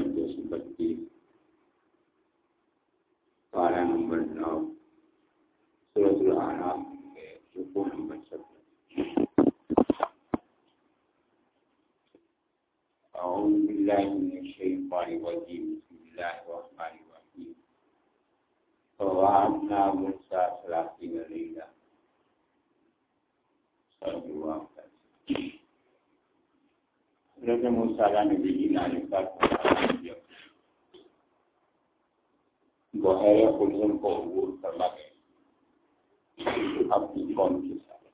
Number دو سو بتیس پارہ number نو سورت العراف کے رکو نمبر سترہ أعوذ بالله من الشيطان الرجيم بسم الله الرحمن الرحيم فوعدنا موسى ثلاثين ليلة صلى الله عليه وسلم حضرت موسیٰ علیہ نبی جی نے علیہ بحیر قلزم کو عبور کرنا گئے اپنی قوم کے ساتھ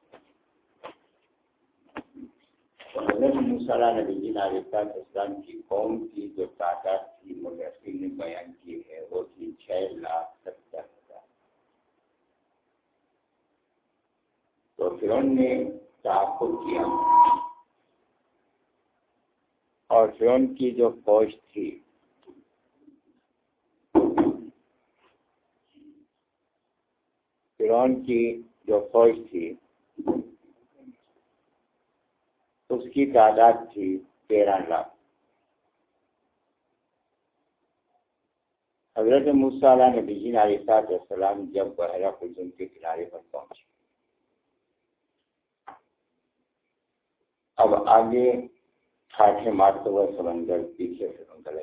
حضرت موسیٰ علیہ نبی جی نے علیہ السلام کی قوم کی جو تعداد تھی مغرفی نے بیان کی ہے وہ تھی چھ لاکھ ستر ہزار تو فرون نے تعاقب کیا اور فرون کی جو فوج تھی۔ فرون کی جو فوج تھی، اس کی تعداد تھی تیرہ لاکھ۔ حضرت مصالح نبی جی علیہ السلام جب بحرہ خزم کے کنارے پر پہنچے۔ اب آگے ٹھاٹھے مارتے ہوئے سمندر پیچھے سمندر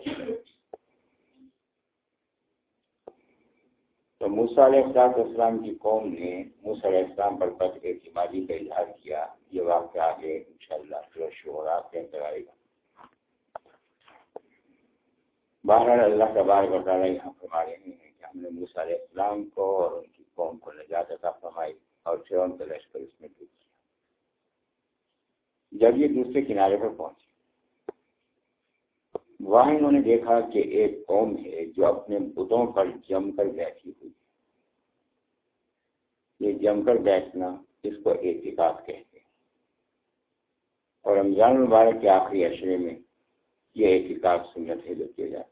تو موسیٰ علیہ السلام کی قوم نے موسیٰ علیہ السلام پر بد اعتمادی کا اظہار کیا۔ یہ واقعہ آگے ان شاء اللہ انشاءاللہ پھر شعرا کہتے آئے گا۔ بہرحال اللہ تبارک و تعالیٰ یہاں فرما رہے ہیں کہ ہم نے موسیٰ علیہ السلام کو اور ان کی قوم کو نجات عطا فرمائی اور پھر ان کا لشکر اس میں ڈوب کیا جب یہ دوسرے کنارے پر پہنچے وہاں انہوں نے دیکھا کہ ایک قوم ہے جو اپنے بتوں پر جم کر بیٹھی ہوئی یہ جم کر بیٹھنا اس کو احتکاب کہتے ہیں۔ اور رمضان المبارک کے آخری اشرے میں یہ احتکاب سنت ہے جو کیے جاتے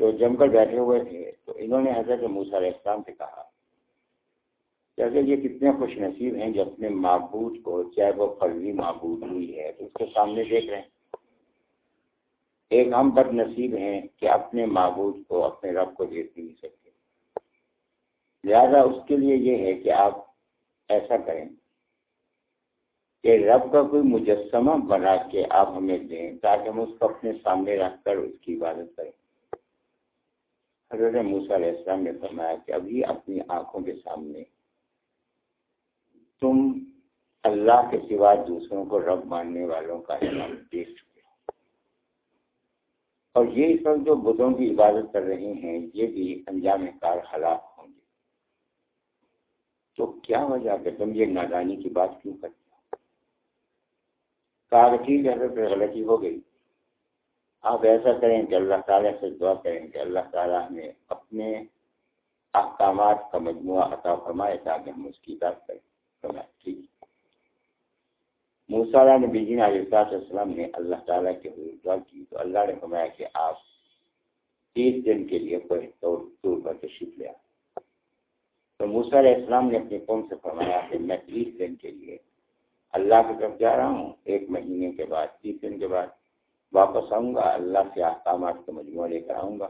تو جم کر بیٹھے ہوئے تھے تو انہوں نے حضرت موسیٰ علیہ السلام سے کہا کہ اگر یہ کتنے خوش نصیب ہیں جو اپنے معبود کو چاہے وہ فرضی معبود ہوئی ہے تو اس کے سامنے دیکھ رہے ہیں۔ ایک ہم بد نصیب ہیں کہ اپنے معبود کو اپنے رب کو دیکھ نہیں سکتے۔ لہذا اس کے لیے یہ ہے کہ آپ ایسا کریں کہ رب کا کوئی مجسمہ بنا کے آپ ہمیں دیں تاکہ ہم اس کو اپنے سامنے رکھ کر اس کی عبادت کریں۔ حضرت موسیٰ علیہ السلام نے فرمایا کہ ابھی اپنی آنکھوں کے سامنے تم اللہ کے سوا دوسروں کو رب ماننے والوں کا دیکھ چکے اور یہ اس وقت جو بدھوں کی عبادت کر رہے ہیں، یہ بھی انجام کار ہلاک ہوں گے۔ تو کیا وجہ کہ تم یہ نادانی کی بات کیوں کرتے ہو؟ کہا ٹھیک ہے پھر غلطی ہو گئی۔ آپ ایسا کریں کہ اللہ تعالیٰ سے دعا کریں کہ اللہ تعالیٰ ہمیں اپنے احکامات کا مجموعہ عطا فرمائے تاکہ ہم اس کی بات کریں ٹھیک۔ موسیٰ نبی جی علیہ السلام نے اللہ تعالیٰ کے دعا کی تو اللہ نے فرمایا کہ آپ تیس دن کے لیے کوئی طور پر تشریف لیا تو موسیٰ علیہ السلام نے اپنی قوم سے فرمایا کہ میں تیس دن کے لیے اللہ کی طرف جا رہا ہوں۔ ایک مہینے کے بعد، تیس دن کے بعد واپس آؤں گا، اللہ سے احکامات کا مجموعہ لے کر آؤں گا۔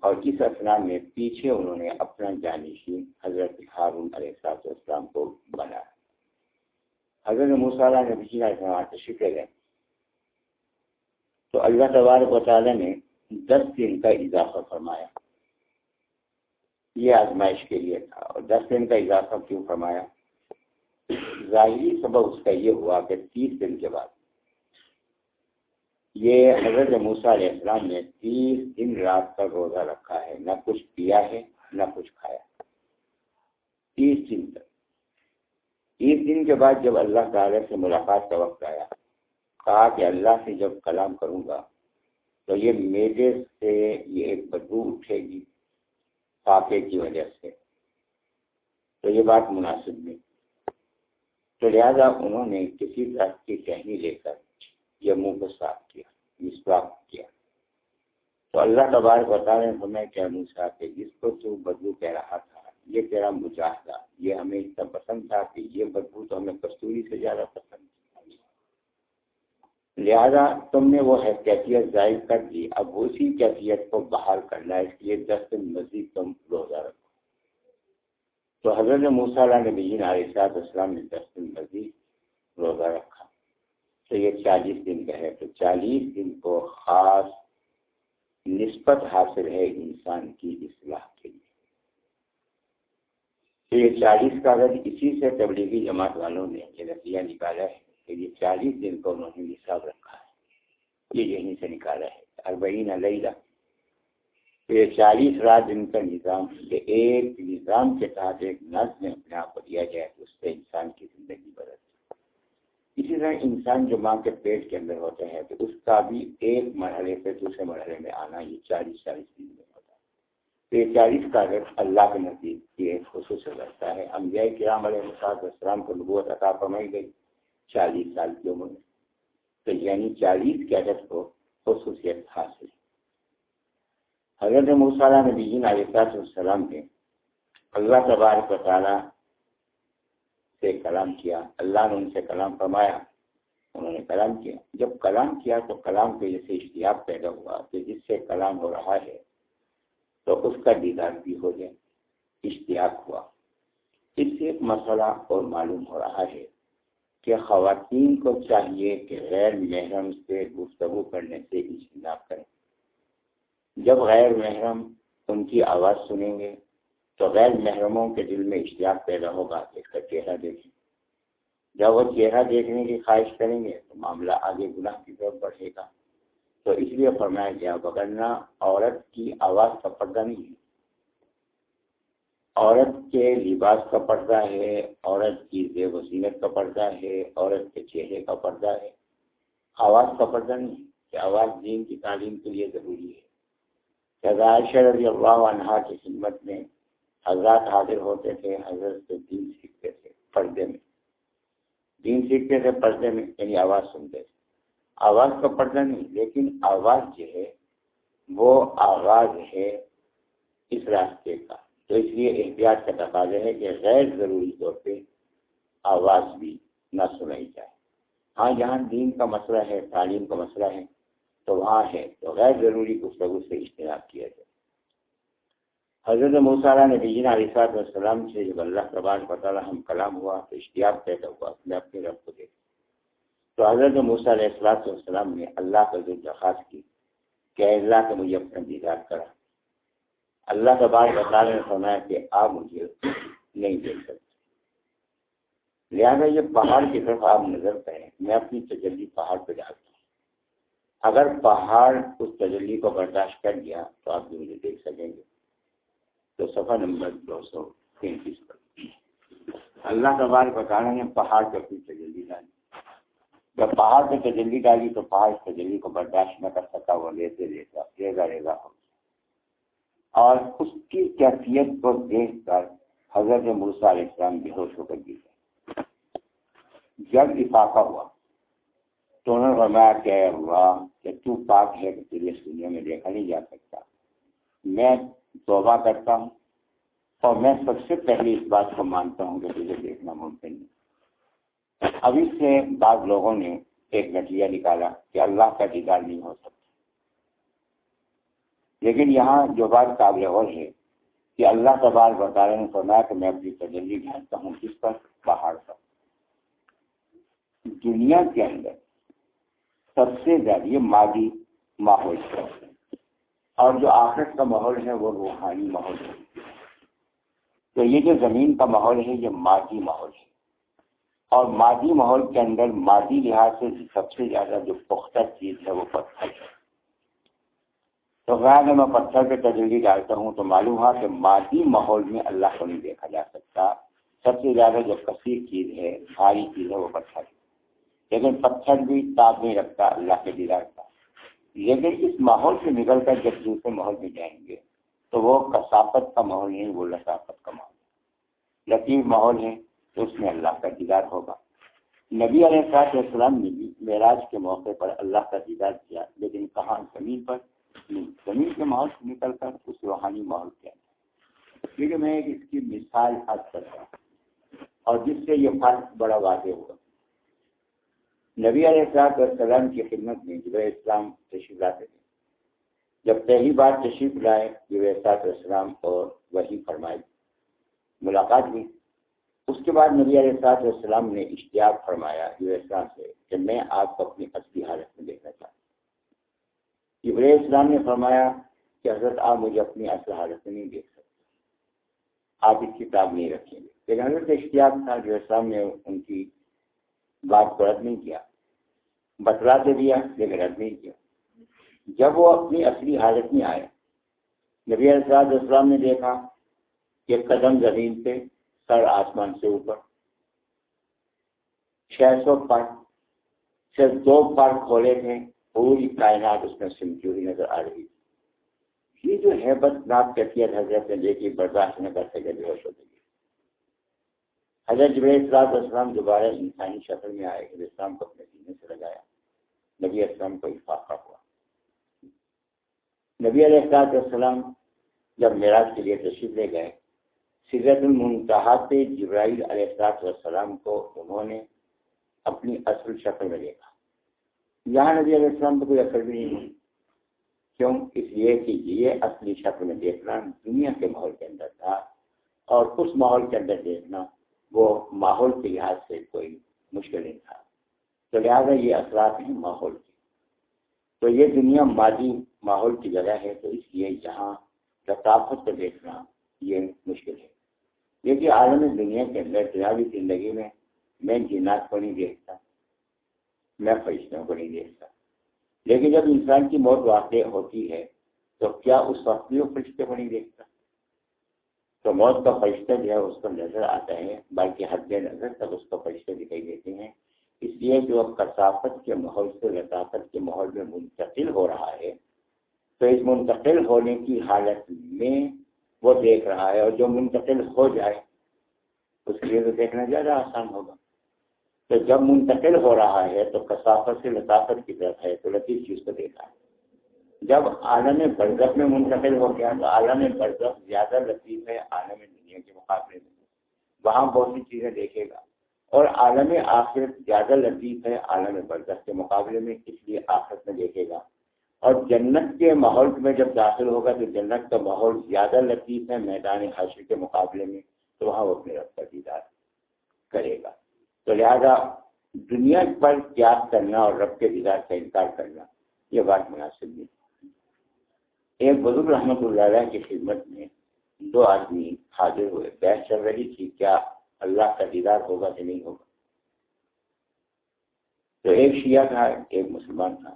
اور اس اسلام میں پیچھے انہوں نے اپنا جانشین حضرت ہارون علیہ السلام کو بنایا۔ حضرت مصالح نے بجلی تشریف لے گئے تو اللہ تبارک و تعالیٰ نے دس دن کا اضافہ فرمایا۔ یہ آزمائش کے لیے تھا۔ اور دس دن کا اضافہ کیوں فرمایا؟ ظاہری سبب اس کا یہ ہوا کہ تیس دن کے بعد یہ حضرت موسیٰ علیہ السلام نے تیس دن رات کا روزہ رکھا ہے۔ نہ کچھ پیا ہے، نہ کچھ کھایا۔ تیس دن تک۔ تیس دن کے بعد جب اللہ تعالی سے ملاقات کا وقت آیا، کہا کہ اللہ سے جب کلام کروں گا تو یہ میرے سے یہ ایک بدبو اٹھے گی فاقے کی وجہ سے۔ تو یہ بات مناسب نہیں۔ تو لہٰذا انہوں نے کسی طرح کی ٹہنی لے کر یہ منہ کو صاف کیا مسواک کیا۔ تو اللہ تبارک بتا رہے ہیں ہمیں کیا منہ کہ جس کو تو بدبو کہہ رہا تھا۔ یہ تیرا مجاہدہ، یہ ہمیں اتنا پسند تھا کہ یہ بدبو تو ہمیں کستوری سے زیادہ پسند لہذا تم نے وہ کیفیت ظاہر کر دی، اب اسی کیفیت کو بحال کرنا ہے اس لیے دس دن مزید تم روزہ رکھو۔ تو حضرت موسیٰ نبی علیہ السلام نے دس دن مزید روزہ رکھا۔ تو یہ چالیس دن کا ہے، تو چالیس دن کو خاص نسبت حاصل ہے انسان کی اصلاح کے لیے۔ تو یہ چالیس کا اسی سے تبلیغی جماعت والوں نے یہ نتیجہ نکالا ہے کہ یہ چالیس دن کو انہوں نے حساب رکھا ہے۔ یہ یہیں سے نکالا ہے۔ اربعین علیہ تو یہ چالیس رات دن کا نظام یہ ایک نظام کے تحت ایک نظم اپنے آپ کو دیا جائے، اس سے انسان کی زندگی بدل اسی طرح انسان جو ماں کے پیٹ کے اندر ہوتا ہے تو اس کا بھی ایک مرحلے سے دوسرے مرحلے میں آنا یہ چالیس چالیس دن میں۔ یہ چالیس کا اللہ کے نزدیک یہ خصوص رکھتا ہے۔ انبیاء کرام علیہ السلام کو نبوت عطا فرمائی گئی چالیس سال کی عمر میں۔ تو یعنی چالیس کی عدد کو خصوصیت حاصل۔ حضرت مصالح نبی علیہ السلام نے اللہ تبارک و تعالیٰ سے کلام کیا، اللہ نے ان سے کلام فرمایا، انہوں نے کلام کیا۔ جب کلام کیا تو کلام کے جیسے اشتیاق پیدا ہوا کہ جس سے کلام ہو رہا ہے تو اس کا دیدار بھی ہو جائے، اشتیاق ہوا۔ اس سے ایک مسئلہ اور معلوم ہو رہا ہے کہ خواتین کو چاہیے کہ غیر محرم سے گفتگو کرنے سے اجتناب کریں۔ جب غیر محرم ان کی آواز سنیں گے، تو غیر محرموں کے دل میں اشتیاق پیدا ہوگا اس کا چہرہ دیکھیں۔ جب وہ چہرہ دیکھنے کی خواہش کریں گے، تو معاملہ آگے گناہ کی طرف بڑھے گا۔ تو اس لیے فرمایا گیا بگرنا عورت کی آواز کا پردہ نہیں ہے، عورت کے لباس کا پردہ ہے، عورت کی زیب وسیلت کا پردہ ہے، عورت کے چہرے کا پردہ ہے، آواز کا پردہ نہیں ہے کہ آواز دین کی تعلیم کے لیے ضروری ہے۔ رضی اللہ عنہ کی خدمت میں حضرات حاضر ہوتے تھے، حضرت سے دین سیکھتے تھے پردے میں۔ دین سیکھتے تھے پردے میں یعنی آواز سنتے تھے۔ آواز کا پردہ نہیں، لیکن آواز جو ہے، وہ آواز ہے اس راستے کا۔ تو اس لیے احتیاط کا تقاضا ہے کہ غیر ضروری طور پہ آواز بھی نہ سنائی جائے۔ ہاں جہاں دین کا مسئلہ ہے، تعلیم کا مسئلہ ہے، تو وہاں ہے۔ تو غیر ضروری گفتگو سے اجتناب کیا جائے۔ حضرت موسیٰ نے بیجین علیہ السلام سے جب اللہ تبار بطالہ ہم کلام ہوا تو اشتیاق پیدا ہوا میں اپنے رب کو دیکھ تو حضرت موسیٰ علیہ السلاط والسلام نے اللہ کا جو درخواست کی کہ اللہ کا مجھے اپنا دیدار کرا۔ اللہ تبار بطالہ نے فرمایا کہ آپ مجھے نہیں دیکھ سکتے۔ لہٰذا یہ پہاڑ کی طرف آپ نظر کریں، میں اپنی تجلی پہاڑ پہ ڈالتا ہوں۔ اگر پہاڑ اس تجلی کو برداشت کر گیا تو آپ بھی مجھے دیکھ سکیں گے۔ تو صفحہ نمبر دو سو تینتیس پر۔ اللہ تبار بتانا نے پہاڑ پہ اپنی تجلی ڈالی۔ جب پہاڑ پہ تجلی ڈالی تو پہاڑ اس تجلی کو برداشت نہ کر سکا، وہ لیتے لیتا ریزا ریزا ہو اور اس کی کیفیت کو دیکھ کر حضرت مرسا علیہ السلام بے ہوش ہو کر دی جب افاقہ ہوا تو انہوں نے فرمایا کہ اللہ، کہ تو پاک ہے کہ تیری اس دنیا میں دیکھا نہیں جا سکتا۔ میں توبہ کرتا ہوں اور میں سب سے پہلے اس بات کو مانتا ہوں کہ تجھے دیکھنا ممکن نہیں ابھی سے بعض لوگوں نے ایک نتیجہ نکالا کہ اللہ کا دیدار نہیں ہو سکتا۔ لیکن یہاں جو بات قابل اور ہے کہ اللہ تبار بطالہ نے فرمایا کہ میں اپنی تجلی ڈھانٹتا ہوں کس پر؟ پہاڑ پر۔ دنیا کے اندر سب سے زیادہ یہ مادی ماحول ہے۔ اور جو آخرت کا ماحول ہے وہ روحانی ماحول ہے۔ تو یہ جو زمین کا ماحول ہے، یہ مادی ماحول ہے۔ اور مادی ماحول کے اندر مادی لحاظ سے سب سے زیادہ جو پختہ چیز ہے وہ پتھر ہے۔ تو اگر میں پتھر پہ تجلی ڈالتا ہوں تو معلوم ہوا کہ مادی ماحول میں اللہ کو نہیں دیکھا جا سکتا۔ سب سے زیادہ جو کثیر چیز ہے، بھاری چیز ہے وہ پتھر۔ ہے لیکن پتھر بھی تاب نہیں رکھتا، اللہ کے دیدار کا لیکن اس ماحول سے نکل کر جب دوسرے ماحول میں جائیں گے، تو وہ کثافت کا ماحول نہیں، وہ لطافت کا ماحول۔ لطیف ماحول ہے۔ تو اس میں اللہ کا دیدار ہوگا۔ نبی علیہ صاحب السلام نے بھی معراج کے موقع پر اللہ کا دیدار کیا، لیکن کہاں؟ زمین پر۔ نہیں، زمین کے ماحول سے نکل کر اس روحانی ماحول کے اندر۔ کیونکہ میں ایک اس کی مثال حد کر رہا ہوں، اور جس سے یہ فرق بڑا واضح ہوا۔ نبی علیہ السلاط والسلام کی خدمت میں جب اسلام تشریف لاتے تھے۔ جب پہلی بار تشریف لائے جب اسلاط اور وہی فرمائی ملاقات ہوئی۔ اس کے بعد نبی علیہ السلاط والسلام نے اشتیاق فرمایا جب سے کہ میں آپ کو اپنی اصلی حالت میں دیکھنا چاہتا ہوں۔ ابر اسلام نے فرمایا کہ حضرت آپ مجھے اپنی اصل حالت میں نہیں دیکھ سکتے۔ آپ اس کتاب نہیں رکھیں گے۔ لیکن حضرت اشتیاق تھا جو اسلام نے ان کی بات کو رد نہیں کیا۔ بتلا دے دیا، لیکن رد نہیں کیا۔ جب وہ اپنی اصلی حالت میں آئے، نبی السلاد اسلام نے دیکھا کہ قدم زمین پہ سر آسمان سے اوپر۔ چھ سو پر صرف دو پر کھولے تھے، پوری کائنات اس میں سمتی ہوئی نظر آ رہی تھی۔ یہ جو ہے بس ناپ کیفیت حضرت نے دیکھی، برداشت نہ کر سکے بے ہوش ہو گئی حضرت جب اصلاح اسلام دوبارہ انسانی شکل میں آئے کہ اسلام کو اپنے سینے سے لگایا۔ نبی اسلام کو افاقہ ہوا۔ نبی علیہ السلاط والسلام جب معراج کے لیے تشریف لے گئے سیرت المنتہا پہ جبرائیل علیہ السلاط والسلام کو انہوں نے اپنی اصل شکل میں دیکھا۔ یہاں نبی علیہ السلام کو کوئی اثر بھی نہیں ہوئی کیوں؟ اس لیے کہ یہ اصلی شکل میں دیکھنا دنیا کے ماحول کے اندر تھا اور اس ماحول کے اندر دیکھنا وہ ماحول کے لحاظ سے کوئی مشکل نہیں تھا۔ تو لہٰذا یہ اثرات ہیں ماحول کے۔ تو یہ دنیا مادی ماحول کی جگہ ہے، تو اس لیے یہاں لطافت کو دیکھنا یہ مشکل ہے۔ لیکن عالم دنیا کے اندر تجاری زندگی میں میں جنات کو نہیں دیکھتا، میں فرشتوں کو نہیں دیکھتا۔ لیکن جب انسان کی موت واقع ہوتی ہے، تو کیا اس وقت بھی وہ فرشتے کو نہیں دیکھتا؟ تو موت کا فرشتہ جو ہے، اس کو نظر آتا ہے، بلکہ حد نظر تک اس کو فرشتہ دکھائی دیتے ہیں۔ اس لیے جو کثافت کے ماحول سے لطافت کے ماحول میں منتقل ہو رہا ہے، تو اس منتقل ہونے کی حالت میں وہ دیکھ رہا ہے اور جو منتقل ہو جائے، اس کے لیے تو دیکھنا زیادہ آسان ہوگا۔ تو جب منتقل ہو رہا ہے تو کثافت سے لطافت کی طرف ہے، تو لطیف چیز کو دیکھا ہے۔ جب عالم برزخ میں منتقل ہو گیا تو عالم برزخ زیادہ لطیف ہے، عالم دنیا کے مقابلے میں۔ وہاں بہت سی چیزیں دیکھے گا۔ اور عالم آخرت زیادہ لطیف ہے، عالم برزخ کے مقابلے میں، اس لیے آخرت میں دیکھے گا۔ اور جنت کے ماحول میں جب داخل ہوگا تو جنت کا ماحول زیادہ لطیف ہے میدان حاشر کے مقابلے میں، تو وہاں وہ اپنے رب کا دیدار کرے گا۔ تو لہذا دنیا پر یاد کرنا اور رب کے دیدار کا انکار کرنا یہ بات مناسب نہیں۔ ایک بزرگ رحمت اللہ علیہ کی خدمت میں دو آدمی حاضر ہوئے۔ بحث چل رہی تھی، کیا اللہ کا دیدار ہوگا کہ نہیں ہوگا؟ تو ایک شیعہ تھا، ایک مسلمان تھا۔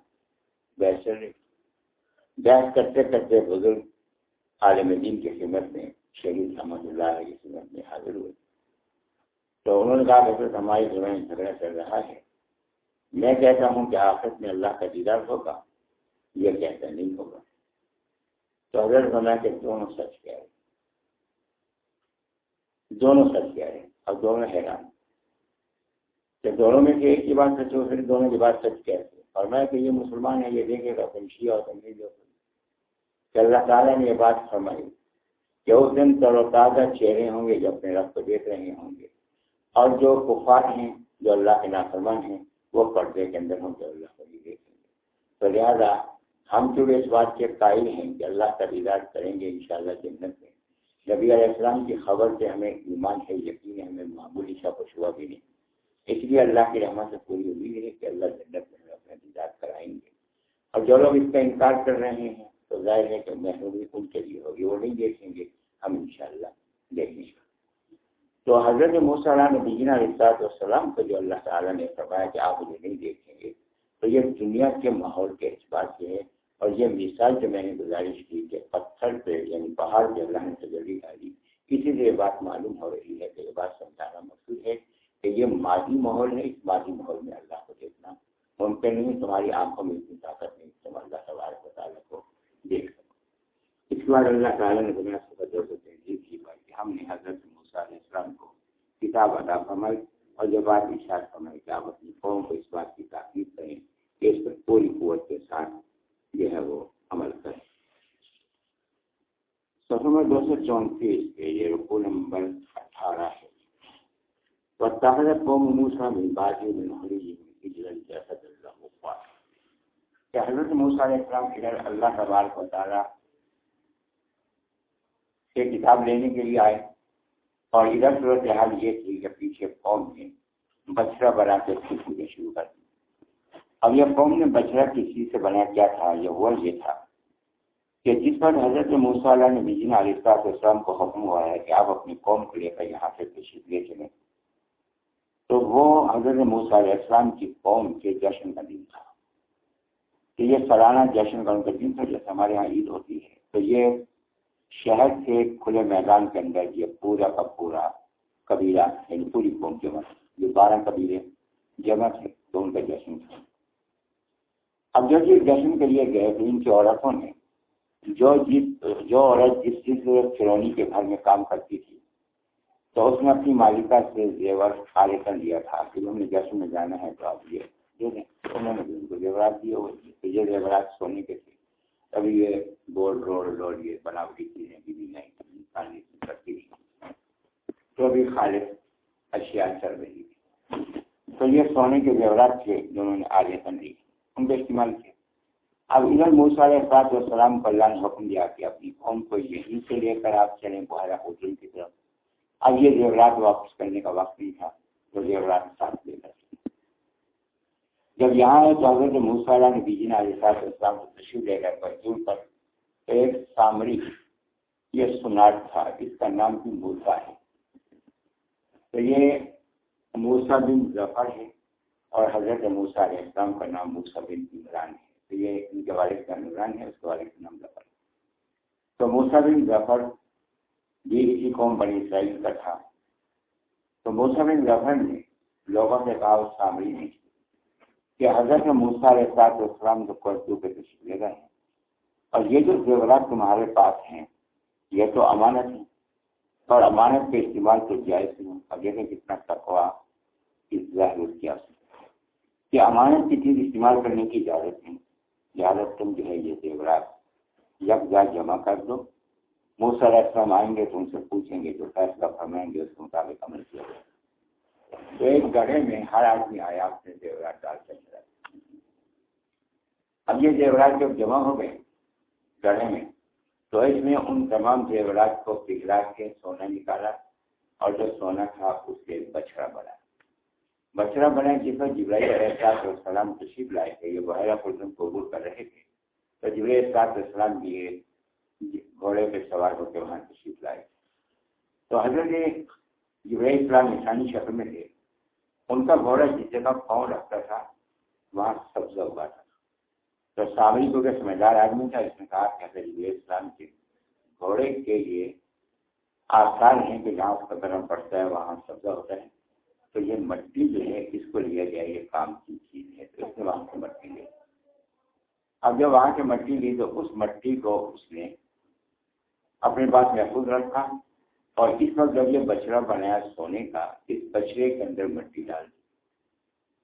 بحث چل رہی بحث کرتے کرتے بزرگ عالم دین کی خدمت میں، شہید رحمت اللہ علیہ کی خدمت میں حاضر ہوئے۔ تو انہوں نے کہا کہ ہماری زمین جھگڑا چل رہا ہے۔ میں کہتا ہوں کہ آخر میں اللہ کا دیدار ہوگا۔ یہ کہتا نہیں ہوگا۔ تو حضرت بنا کے دونوں سچ کہہ رہے دونوں سچ کہہ رہے اور دونوں حیران کہ دونوں میں سے ایک کی بات سچ ہو، پھر دونوں کی بات سچ کہتے اور میں کہ یہ مسلمان ہے یہ دیکھے گا تم شیعہ اور تم نہیں کہ اللہ تعالیٰ نے یہ بات فرمائی کہ اس دن تر و تازہ چہرے ہوں گے جو اپنے رب کو دیکھ رہے ہوں گے اور جو کفار ہیں، جو اللہ کے نافرمان ہیں، وہ پردے کے اندر ہوں گے، اللہ کو بھی دیکھیں گے۔ تو لہٰذا ہم چونکہ اس بات کے قائل ہیں کہ اللہ کا دیدار کریں گے انشاءاللہ جنت میں۔ نبی علیہ السلام کی خبر سے ہمیں ایمان ہے، یقین ہے، ہمیں معمولی شا و شبہ بھی نہیں۔ اس لیے اللہ کی رحمت سے پوری امید ہے کہ اللہ جنت میں ہمیں اپنا دیدار کرائیں گے۔ اور جو لوگ اس کا انکار کر رہے ہیں تو ظاہر ہے کہ محرومی ان کے لیے ہوگی، وہ نہیں دیکھیں گے، ہم انشاءاللہ دیکھیں گے۔ تو حضرت موسیٰ نبینا علیہ السلام کو جو اللہ تعالیٰ نے فرمایا کہ آپ انہیں نہیں دیکھیں گے، تو یہ دنیا کے ماحول کے اعتبار سے ہے اور یہ مثال جو میں نے گزارش کی کہ پتھر پہ یعنی پہاڑ پہ اللہ نے تجلی ڈالی، اسی لیے بات معلوم ہو رہی ہے کہ یہ بات سمجھانا مقصود ہے کہ یہ مادی ماحول ہے، اس مادی ماحول میں اللہ کو دیکھنا ممکن نہیں تمہاری آنکھوں میں اتنی طاقت نہیں، تم اللہ تبارک و تعالیٰ کو دیکھ سکو اس کے بعد اللہ تعالیٰ نے دنیا سے بدل سے تحریر کی بات کہ ہم نے حضرت موسیٰ علیہ السلام کو کتاب ادا فرمائی اور جو بات اشار فرمائی کہ آپ اپنی قوم کو اس بات کی تاکید کریں کہ اس پر پوری قوت کے ساتھ جو ہے وہ عمل کرے سفر دو سو چونتیس کے یہ رقو نمبر اٹھارہ ہے۔ قوم موسا بن بازی بن حلی کہ حضرت موسیٰ علیہ السلام ادھر اللہ تبارک و تعالیٰ سے کتاب لینے کے لیے آئے اور ادھر صورت حال یہ تھی کہ پیچھے قوم نے بچڑا بنا کے پوجا شروع کر دی۔ اب یہ قوم نے بچڑا کس چیز سے بنا کیا تھا؟ یہ وہ یہ تھا کہ جس پر حضرت موسیٰ علیہ نے بیجن علیہ السلام کو حکم ہوا ہے کہ آپ اپنی قوم کو لے کر یہاں سے تشریف لے چلیں۔ تو وہ حضرت موسیٰ علیہ السلام کی قوم کے جشن کا دن تھا۔ کہ یہ سالانہ جشن کا ان کا دن تھا جیسے ہمارے یہاں عید ہوتی ہے، تو یہ شہر کے کھلے میدان کے اندر یہ پورا کا پورا قبیلہ یعنی پوری قوم جمع یہ بارہ قبیلے جمع تھے تو ان کا جشن تھا۔ اب جب یہ جشن کے لیے گئے تو ان کی عورتوں نے جو جس، جو عورت جس چیز فرونی کے گھر میں کام کرتی تھی، تو اس نے اپنی مالکہ سے زیور خالے کر لیا تھا کہ انہوں نے جشن میں جانا ہے تو آپ یہ انہوں نے ان کو زیورات دیے یہ زیورات سونے کے تھے ابھی یہ یہ بناوٹی چیزیں بھی نہیں کرتی تو ابھی خالص اشیاء چل رہی تھی تو یہ سونے کے زیورات تھے جو انہوں نے آگے کر ان کو استعمال کیا اب ادھر موسیٰ صاحب السلام کو اللہ نے حکم دیا کہ اپنی قوم کو یہیں سے لے کر آپ چلیں بحیرہ ہوٹل کی طرف اب یہ زیورات واپس کرنے کا وقت نہیں تھا تو زیورات ساتھ لے کر جب یہاں ہے تو حضرت موسیٰ نے بیجین علیہ السلام کو تشریف لے کر مزدور پر ایک سامری یہ سناٹ تھا اس کا نام بھی موسا ہے۔ تو یہ موسا بن ظفر ہے اور حضرت موسیٰ علیہ السلام کا نام موسا بن عمران ہے۔ تو یہ ان کے والد کا عمران ہے، اس کے والد کا نام ظفر تو موسا بن ظفر یہ اسی قوم بنی اسرائیل کا تھا۔ تو موسا بن ظفر نے لوگوں سے کہا اس سامری نے کہ حضرت موسا صاحب اسلام کو قرضوں پہ تشریف لے گئے ہیں، اور یہ جو زیورات تمہارے پاس ہیں، یہ تو امانت ہے اور امانت کے استعمال تو جائز نہیں اور دیکھیں کتنا تقوا اس ظاہر کیا کہ امانت کی چیز استعمال کرنے کی اجازت نہیں۔ اجازت تم جو ہے یہ زیورات یک جا جمع کر دو۔ موسا علیہ السلام آئیں گے تو ان سے پوچھیں گے جو فیصلہ فرمائیں گے، اس کے مطابق عمل کیا جائے۔ تو ایک گڑھے میں ہر آدمی آیا اپنے زیورات ڈال کر اب یہ زیورات جب جمع ہو گئے گڑھے میں، تو اس میں ان تمام زیورات کو پگھلا کے سونا نکالا اور جو سونا تھا اس سے بچڑا بنا۔ بچڑا بنا جس پر جبرائی احساس السلام تشریف لائے تھے، یہ بحیرہ خردم قبول کر رہے تھے۔ تو جبرائی احساس السلام بھی گھوڑے پہ سوار ہو کے وہاں تشریف لائے۔ تو حضرت جبرائی اسلام انسانی شکل میں تھے۔ ان کا گھوڑا جس جگہ پاؤں رکھتا تھا، وہاں سبزہ ہوا تھا۔ تو سامری کو کہ سمجھدار آدمی تھا، اس نے کہا کہ حضرت اسلام کے گھوڑے کے لیے آسان ہے کہ جہاں اس کا گرم پڑتا ہے، وہاں سبزہ ہوتا ہے، تو یہ مٹی جو ہے، اس کو لیا گیا، یہ کام کی چیز ہے۔ تو اس نے وہاں سے مٹی لی۔ اب جب وہاں سے مٹی لی، تو اس مٹی کو اس نے اپنے پاس محفوظ رکھا۔ اور اس وقت جب یہ بچڑا بنایا سونے کا، اس بچڑے کے اندر مٹی ڈال دی۔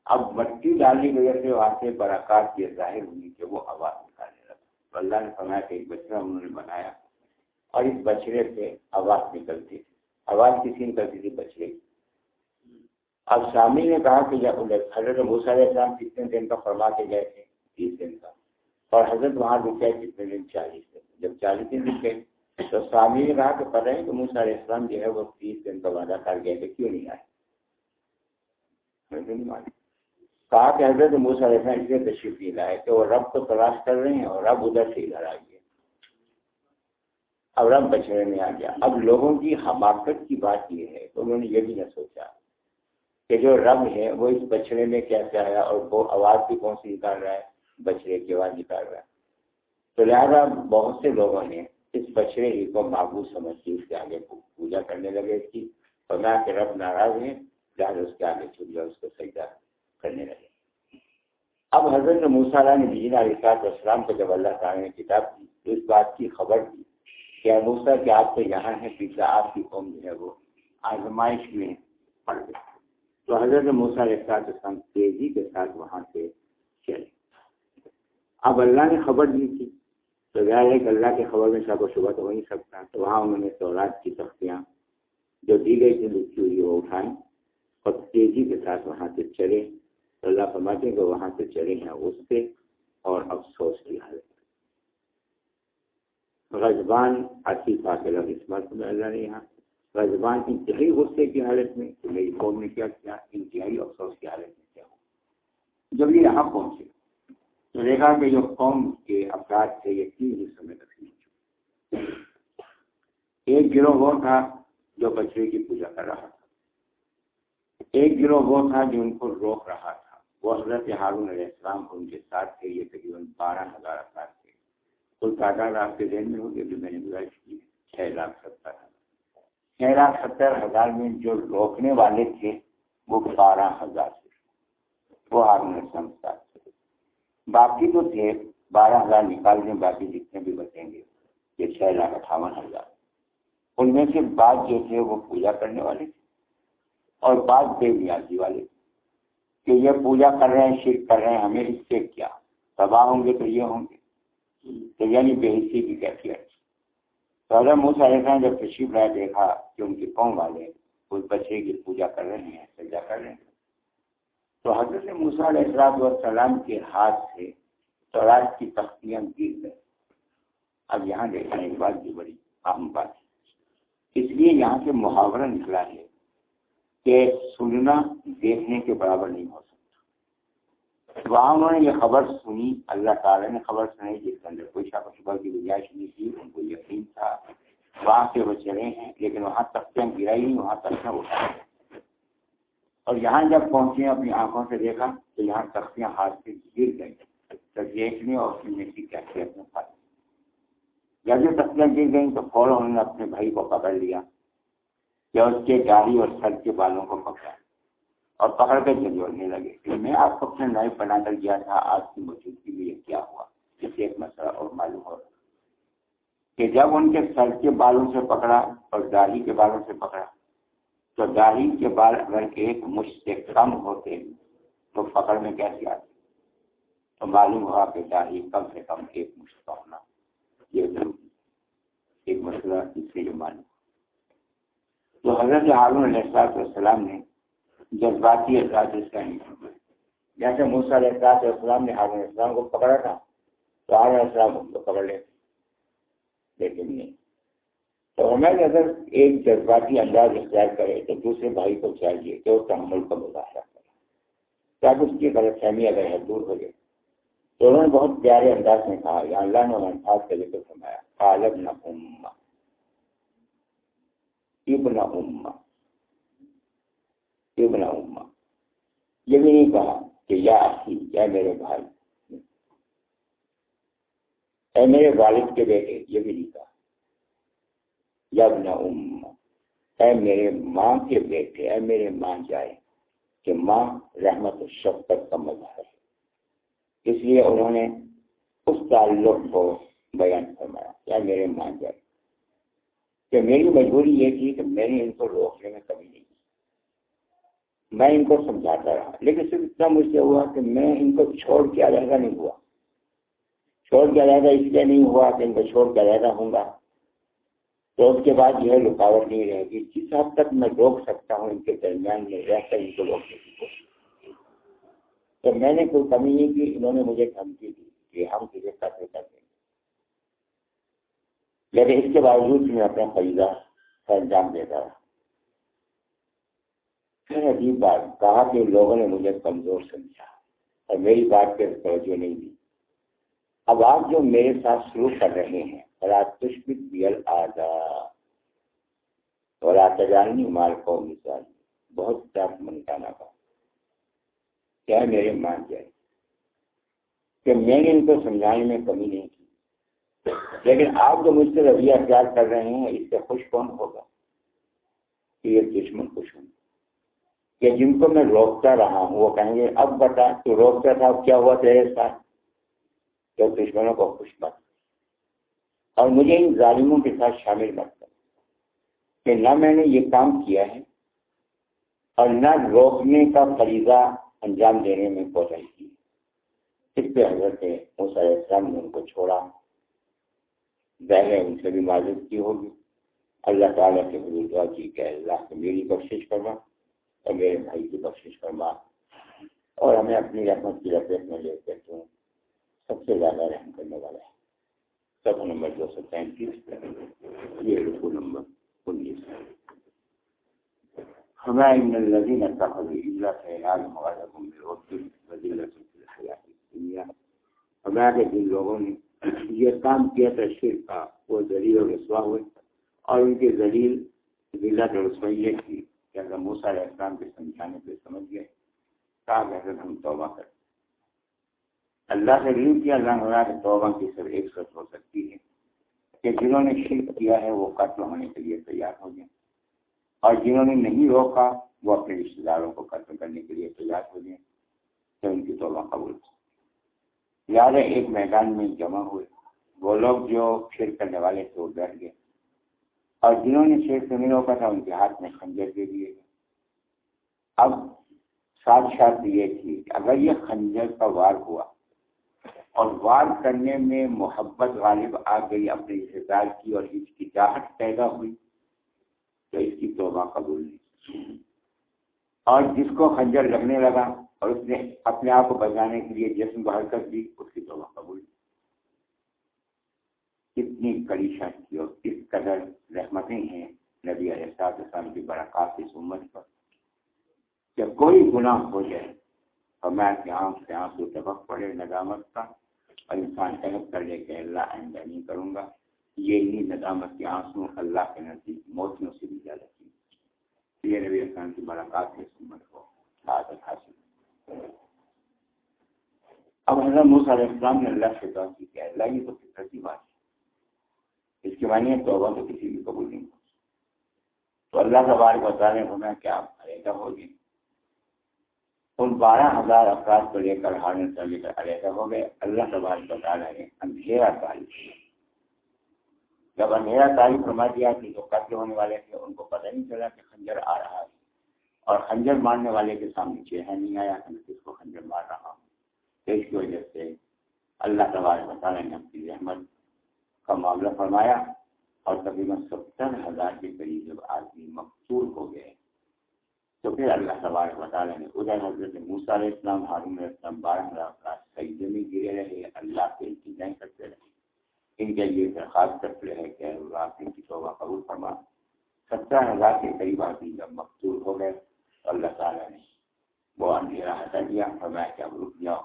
اب مٹی ڈالنے کی وجہ سے وہاں سے برکات یہ ظاہر ہوئی کہ وہ آواز نکالنے لگا۔ اللہ نے فرمایا کہ ایک بچڑا انہوں نے بنایا۔ اور اس بچڑے سے آواز نکلتی تھی۔ آواز کسی نکلتی تھی؟ بچڑے کی۔ اب سامی نے کہا کہ حضرت علیہ السلام کتنے دن کا فرما کے گئے تھے؟ تیس دن کا۔ اور حضرت وہاں رکے کتنے دن؟ چالیس دن۔ جب چالیس دن رکے تو سوامی نے کہا کہ پتہ ہے کہ موسیٰ علیہ السلام جو ہے وہ تیس دن کا وعدہ کر گئے کہ کیوں نہیں آئے؟ کہا کہ حضرت موسیٰ علیہ السلام اس تشریف نہیں لائے کہ وہ رب کو تلاش کر رہے ہیں اور رب ادھر سے ادھر آ گئے۔ اب رب بچڑے میں آ گیا۔ اب لوگوں کی حماقت کی بات یہ ہے کہ انہوں نے یہ بھی نہ سوچا کہ جو رب ہے وہ اس بچڑے میں کیسے آیا اور وہ آواز بھی کون سی نکال رہا ہے؟ بچڑے کی آواز نکال رہا ہے۔ تو لہٰذا بہت سے لوگوں نے اس بچڑے ہی کو معبود سمجھ کے اس کے آگے پوجا کرنے لگے اس کی۔ اور میں کے رب ناراض ہیں جہاں اس کے آگے چھپ جائے اس کو سجدہ کرنے لگے۔ اب حضرت موسیٰ نے بینا علیہ السلام کو جب اللہ تعالیٰ نے کتاب دی، تو اس بات کی خبر دی کہ موسا کہ آپ تو یہاں ہیں؟ پیچھا آپ کی قوم جو ہے وہ آزمائش میں پڑ گئی؟ تو حضرت موسیٰ علیہ السلام تیزی کے ساتھ وہاں سے چلے۔ اب اللہ نے خبر دی تھی تو ظاہر ہے کہ اللہ کے خبر میں شاہ و شبہ تو ہو نہیں سکتا۔ تو وہاں انہوں نے سورات کی تختیاں جو دی گئی تھی لکھی ہوئی وہ اٹھائیں اور تیزی کے ساتھ وہاں سے چلے۔ تو اللہ فرماتے کہ وہاں سے چلے ہیں اس سے اور افسوس کی حالت غزبان عطیفہ کے لفظ اس مرتبہ میں اللہ نے یہاں۔ غزبان انتہائی غصے کی حالت میں کہ میری قوم نے کیا کیا؟ انتہائی افسوس کی حالت میں کیا ہو جب یہ یہاں پہنچے تو دیکھا کہ جو قوم کے افراد تھے، یہ تین حصوں میں تقسیم چکے۔ ایک گروہ وہ تھا جو بچے کی پوجا کر رہا تھا۔ ایک گروہ وہ تھا جو ان کو روک رہا تھا۔ وہ حضرت ہارون علیہ السلام، ان کے ساتھ تھے، یہ تقریباً بارہ ہزار افراد تھے۔ کل تعداد آپ کے ذہن میں ہوگی جو میں نے گزارش کی چھ لاکھ ستر ہزار۔ چھ لاکھ ستر ہزار میں جو روکنے والے تھے، وہ بارہ ہزار تھے۔ وہ ہارون علیہ السلام ساتھ۔ باقی تو تھے، بارہ ہزار نکال دیں باقی جتنے بھی بچیں گے، یہ چھ لاکھ اٹھاون ہزار۔ ان میں سے بعض جو تھے وہ پوجا کرنے والے تھے اور بعض بے نیازی والے کہ یہ پوجا کر رہے ہیں، شرک کر رہے ہیں، ہمیں اس سے کیا؟ تباہ ہوں گے تو یہ ہوں گے۔ تو یعنی بے حصی کی کیفیت۔ تو اگر موسا ایسا جب تشریف رائے دیکھا کہ ان کے قوم والے، اس بچے کی پوجا کر رہے ہیں سجا کر رہے ہیں۔ تو حضرت موسیٰ علیہ السلام والسلام کے ہاتھ سے سوراج کی تختیاں گر گئے اب یہاں دیکھنا ایک بات بھی بڑی اہم بات ہے۔ اس لیے یہاں سے محاورہ نکلا ہے کہ سننا دیکھنے کے برابر نہیں ہو سکتا۔ وہاں انہوں نے یہ خبر سنی، اللہ تعالیٰ نے خبر سنائی جس کے اندر کوئی شاپ صبح کی گنجائش نہیں تھی، ان کو یقین تھا۔ وہاں سے وہ چلے ہیں، لیکن وہاں تختیاں گرائی نہیں، وہاں تختیاں اٹھا اور یہاں جب پہنچے اپنی آنکھوں سے دیکھا تو یہاں تختیاں ہاتھ سے گر گئی تو دیکھنے اور سننے کی کیفیت میں پائی جب یہ تختیاں گر گئیں تو فوراً انہوں نے اپنے بھائی کو پکڑ لیا یا اس کے گاڑی اور سر کے بالوں کو پکڑا اور پکڑ کے جھجھوڑنے لگے۔ کہ میں آپ کو اپنے لائف بنا کر گیا تھا آپ کی موجودگی میں یہ کیا ہوا؟ جس ایک مسئلہ اور معلوم ہو رہا کہ جب ان کے سر کے بالوں سے پکڑا اور گاڑی کے بالوں سے پکڑا تو داڑھی کے بال اگر ایک مجھ سے کم ہوتے تو پکڑ میں کیسے آتے تو معلوم ہوا کہ داڑھی کم سے کم ایک مشت کا ہونا یہ ضروری ایک مسئلہ اس سے یہ معلوم تو حضرت ہارون علیہ السلام نے جذباتی احساس اس کا نہیں جیسے موسیٰ علیہ السلام نے ہارون علیہ السلام کو پکڑا تھا، تو ہارون علیہ السلام کو پکڑ لیتے۔ لیکن نہیں تو ہمیں اگر ایک جذباتی انداز اختیار کرے تو دوسرے بھائی کو چاہیے کہ اس کا عمل کا مظاہرہ کرے۔ تاکہ اس کی غلط فہمی اگر ہے دور ہو جائے تو انہوں نے بہت پیارے انداز میں کہا، یا اللہ نے الفاظ کا ذکر فرمایا قالب نہ اما ابن اما ابن اما یہ بھی نہیں کہا کہ یا اخی، یا میرے بھائی۔ اے میرے والد کے بیٹے، یہ بھی نہیں کہا۔ یبن ام اے میرے ماں کے بیٹے، اے میرے ماں جائے کہ ماں رحمت و شفقت کا مظہر ہے۔ اس لیے انہوں نے اس تعلق کو بیان فرمایا یا میرے ماں جائے۔ کہ میری مجبوری یہ تھی کہ میں نے ان کو روکنے میں کبھی نہیں کی۔ میں ان کو سمجھاتا رہا، لیکن صرف اتنا مجھ سے ہوا کہ میں ان کو چھوڑ کے علیحدہ نہیں ہوا۔ چھوڑ کے علیحدہ اس لیے نہیں ہوا کہ ان کو چھوڑ کے علیحدہ ہوں گا۔ تو اس کے بعد جو ہے رکاوٹ نہیں رہے گی۔ جس حد تک میں روک سکتا ہوں ان کے درمیان میں رہ کر ان کو روکنے کی کوشش تو میں نے کوئی کمی نہیں کی، انہوں نے مجھے دھمکی دی کہ ہم کسی قتل کر دیں۔ لیکن اس کے باوجود میں اپنا فریضہ کا انجام دیتا رہا۔ پھر عجیب بات، کہا کہ لوگوں نے مجھے کمزور سمجھا اور میری بات پہ توجہ نہیں دی۔ اب آپ جو میرے ساتھ شروع کر رہے ہیں اور تجانی مال کو مثال بہت سخت منکانا کا کیا میرے مان جائے؟ کہ میں نے ان کو سمجھانے میں کمی نہیں کی۔ لیکن آپ جو مجھ سے رویہ اختیار کر رہے ہیں، اس سے خوش کون ہوگا؟ کہ یہ دشمن خوش ہوں۔ کہ جن کو میں روکتا رہا ہوں، وہ کہیں گے، اب بتا تو روکتا تھا، اب کیا ہوا تیرے ساتھ؟ کہ دشمنوں کو خوش بات اور مجھے ان ظالموں کے ساتھ شامل مت کر کہ نہ میں نے یہ کام کیا ہے اور نہ روکنے کا فریضہ انجام دینے میں کوشش کی اس پہ حضرت السلام نے ان کو چھوڑا۔ ظاہر ان سے بھی معذرت کی ہوگی۔ اللہ تعالیٰ کے حضور دعا کی کہ اللہ سے میری بخشش کروا اور میرے بھائی کی بخشش کروا اور ہمیں اپنی رحمت کی رفیت میں لے کر سب سے زیادہ رحم کرنے والا ہے۔ سب نمبر دو سو تینتیس یہ رکو نمبر انیس۔ ہمارے الذين اتخذوا الا خيال موعدهم بالرسل وذلة في الحياة الدنيا۔ ہمارے جن لوگوں نے یہ کام کیا تھا شرک کا، وہ ذلیل اور رسوا ہوئے۔ اور ان کے ذلیل ذلت اور رسوائی یہ تھی کہ اگر موسیٰ علیہ السلام کے سمجھانے پہ سمجھ گئے۔ کہا کہ ہم توبہ کریں اللہ سے علم کیا، اللہ ہوا توبہ کی صرف ایک سچ ہو سکتی ہے کہ جنہوں نے شرک کیا ہے وہ قتل ہونے کے لیے تیار ہو جائیں۔ اور جنہوں نے نہیں روکا، وہ اپنے رشتے داروں کو قتل کرنے کے لیے تیار ہو جائیں تو ان کی توبہ قبول یاد ہے، ایک میدان میں جمع ہوئے۔ وہ لوگ جو شیر کرنے والے تھے، وہ ڈر گئے۔ اور جنہوں نے شیر سے نہیں روکا تھا، ان کے ہاتھ میں خنجر دے دیے گئے۔ اب ساتھ ساتھ یہ تھی اگر یہ خنجر کا وار ہوا اور وار کرنے میں محبت غالب آ گئی، اپنے رشتے دار کی اور اس کی چاہٹ پیدا ہوئی۔ تو اس کی توبہ قبول نہیں۔ اور جس کو خنجر لگنے لگا اور اس نے اپنے آپ کو بچانے کے لیے جسم کو حرکت دی، اس کی توبہ قبول کتنی کڑی شخص اور کس قدر رحمتیں ہیں نبی علیہ السلام کی برکات اس امت پر۔ جب کوئی گناہ ہو جائے اور میں آپ کے آنکھ سے آنکھ کو ٹپک پڑے، ندامت کا اور انسان عہد کر لے کہ اللہ آئندہ نہیں کروں گا۔ یہ ندامت کے آنسو اللہ کے نزدیک موتیوں سے بھی زیادہ کی یہ نبی اسلام کی ملاقات ہے سمت کو عادت حاصل۔ اب حضرت موسیٰ علیہ السلام نے اللہ سے دعا کی کہ اللہ یہ تو فطرت کی بات ہے۔ اس کے معنی توبہ تو کسی بھی قبول نہیں تو اللہ کا بار بتا رہے ہونا کیا علیحدہ ہوگی ان بارہ ہزار افراد کو لے کر ہارنے سے لے کر علیحدہ ہو گئے۔ اللہ تبار بتا رہے ہیں اندھیرا تاریخ جب اندھیرا تاریخ فرما دیا کہ جو قتل ہونے والے تھے، ان کو پتہ نہیں چلا کہ خنجر آ رہا ہے۔ اور خنجر مارنے والے کے سامنے چہرہ نہیں آیا کہ میں کس کو خنجر مار رہا ہوں۔ تو اس کی وجہ سے اللہ تبار بتا رہے ہیں اپنی رحمت کا معاملہ فرمایا اور تقریباً ستر ہزار کے قریب جب آدمی مقصور ہو گئے۔ تو پھر اللہ تبارک مطالعہ نے ادھر حضرت موسیٰ علیہ السلام، ہارون علیہ السلام، بارہ ہزار افراد سجدے میں گرے رہے، اللہ کے انتظام کرتے رہے۔ ان کے لیے درخواست کرتے رہے کہ اللہ ان کی توبہ قبول فرما۔ ستر ہزار کے قریب آدمی جب مقصور ہو گئے تو اللہ تعالیٰ نے وہ اندھیرا ہٹا دیا، فرمایا کہ اب رک جاؤ۔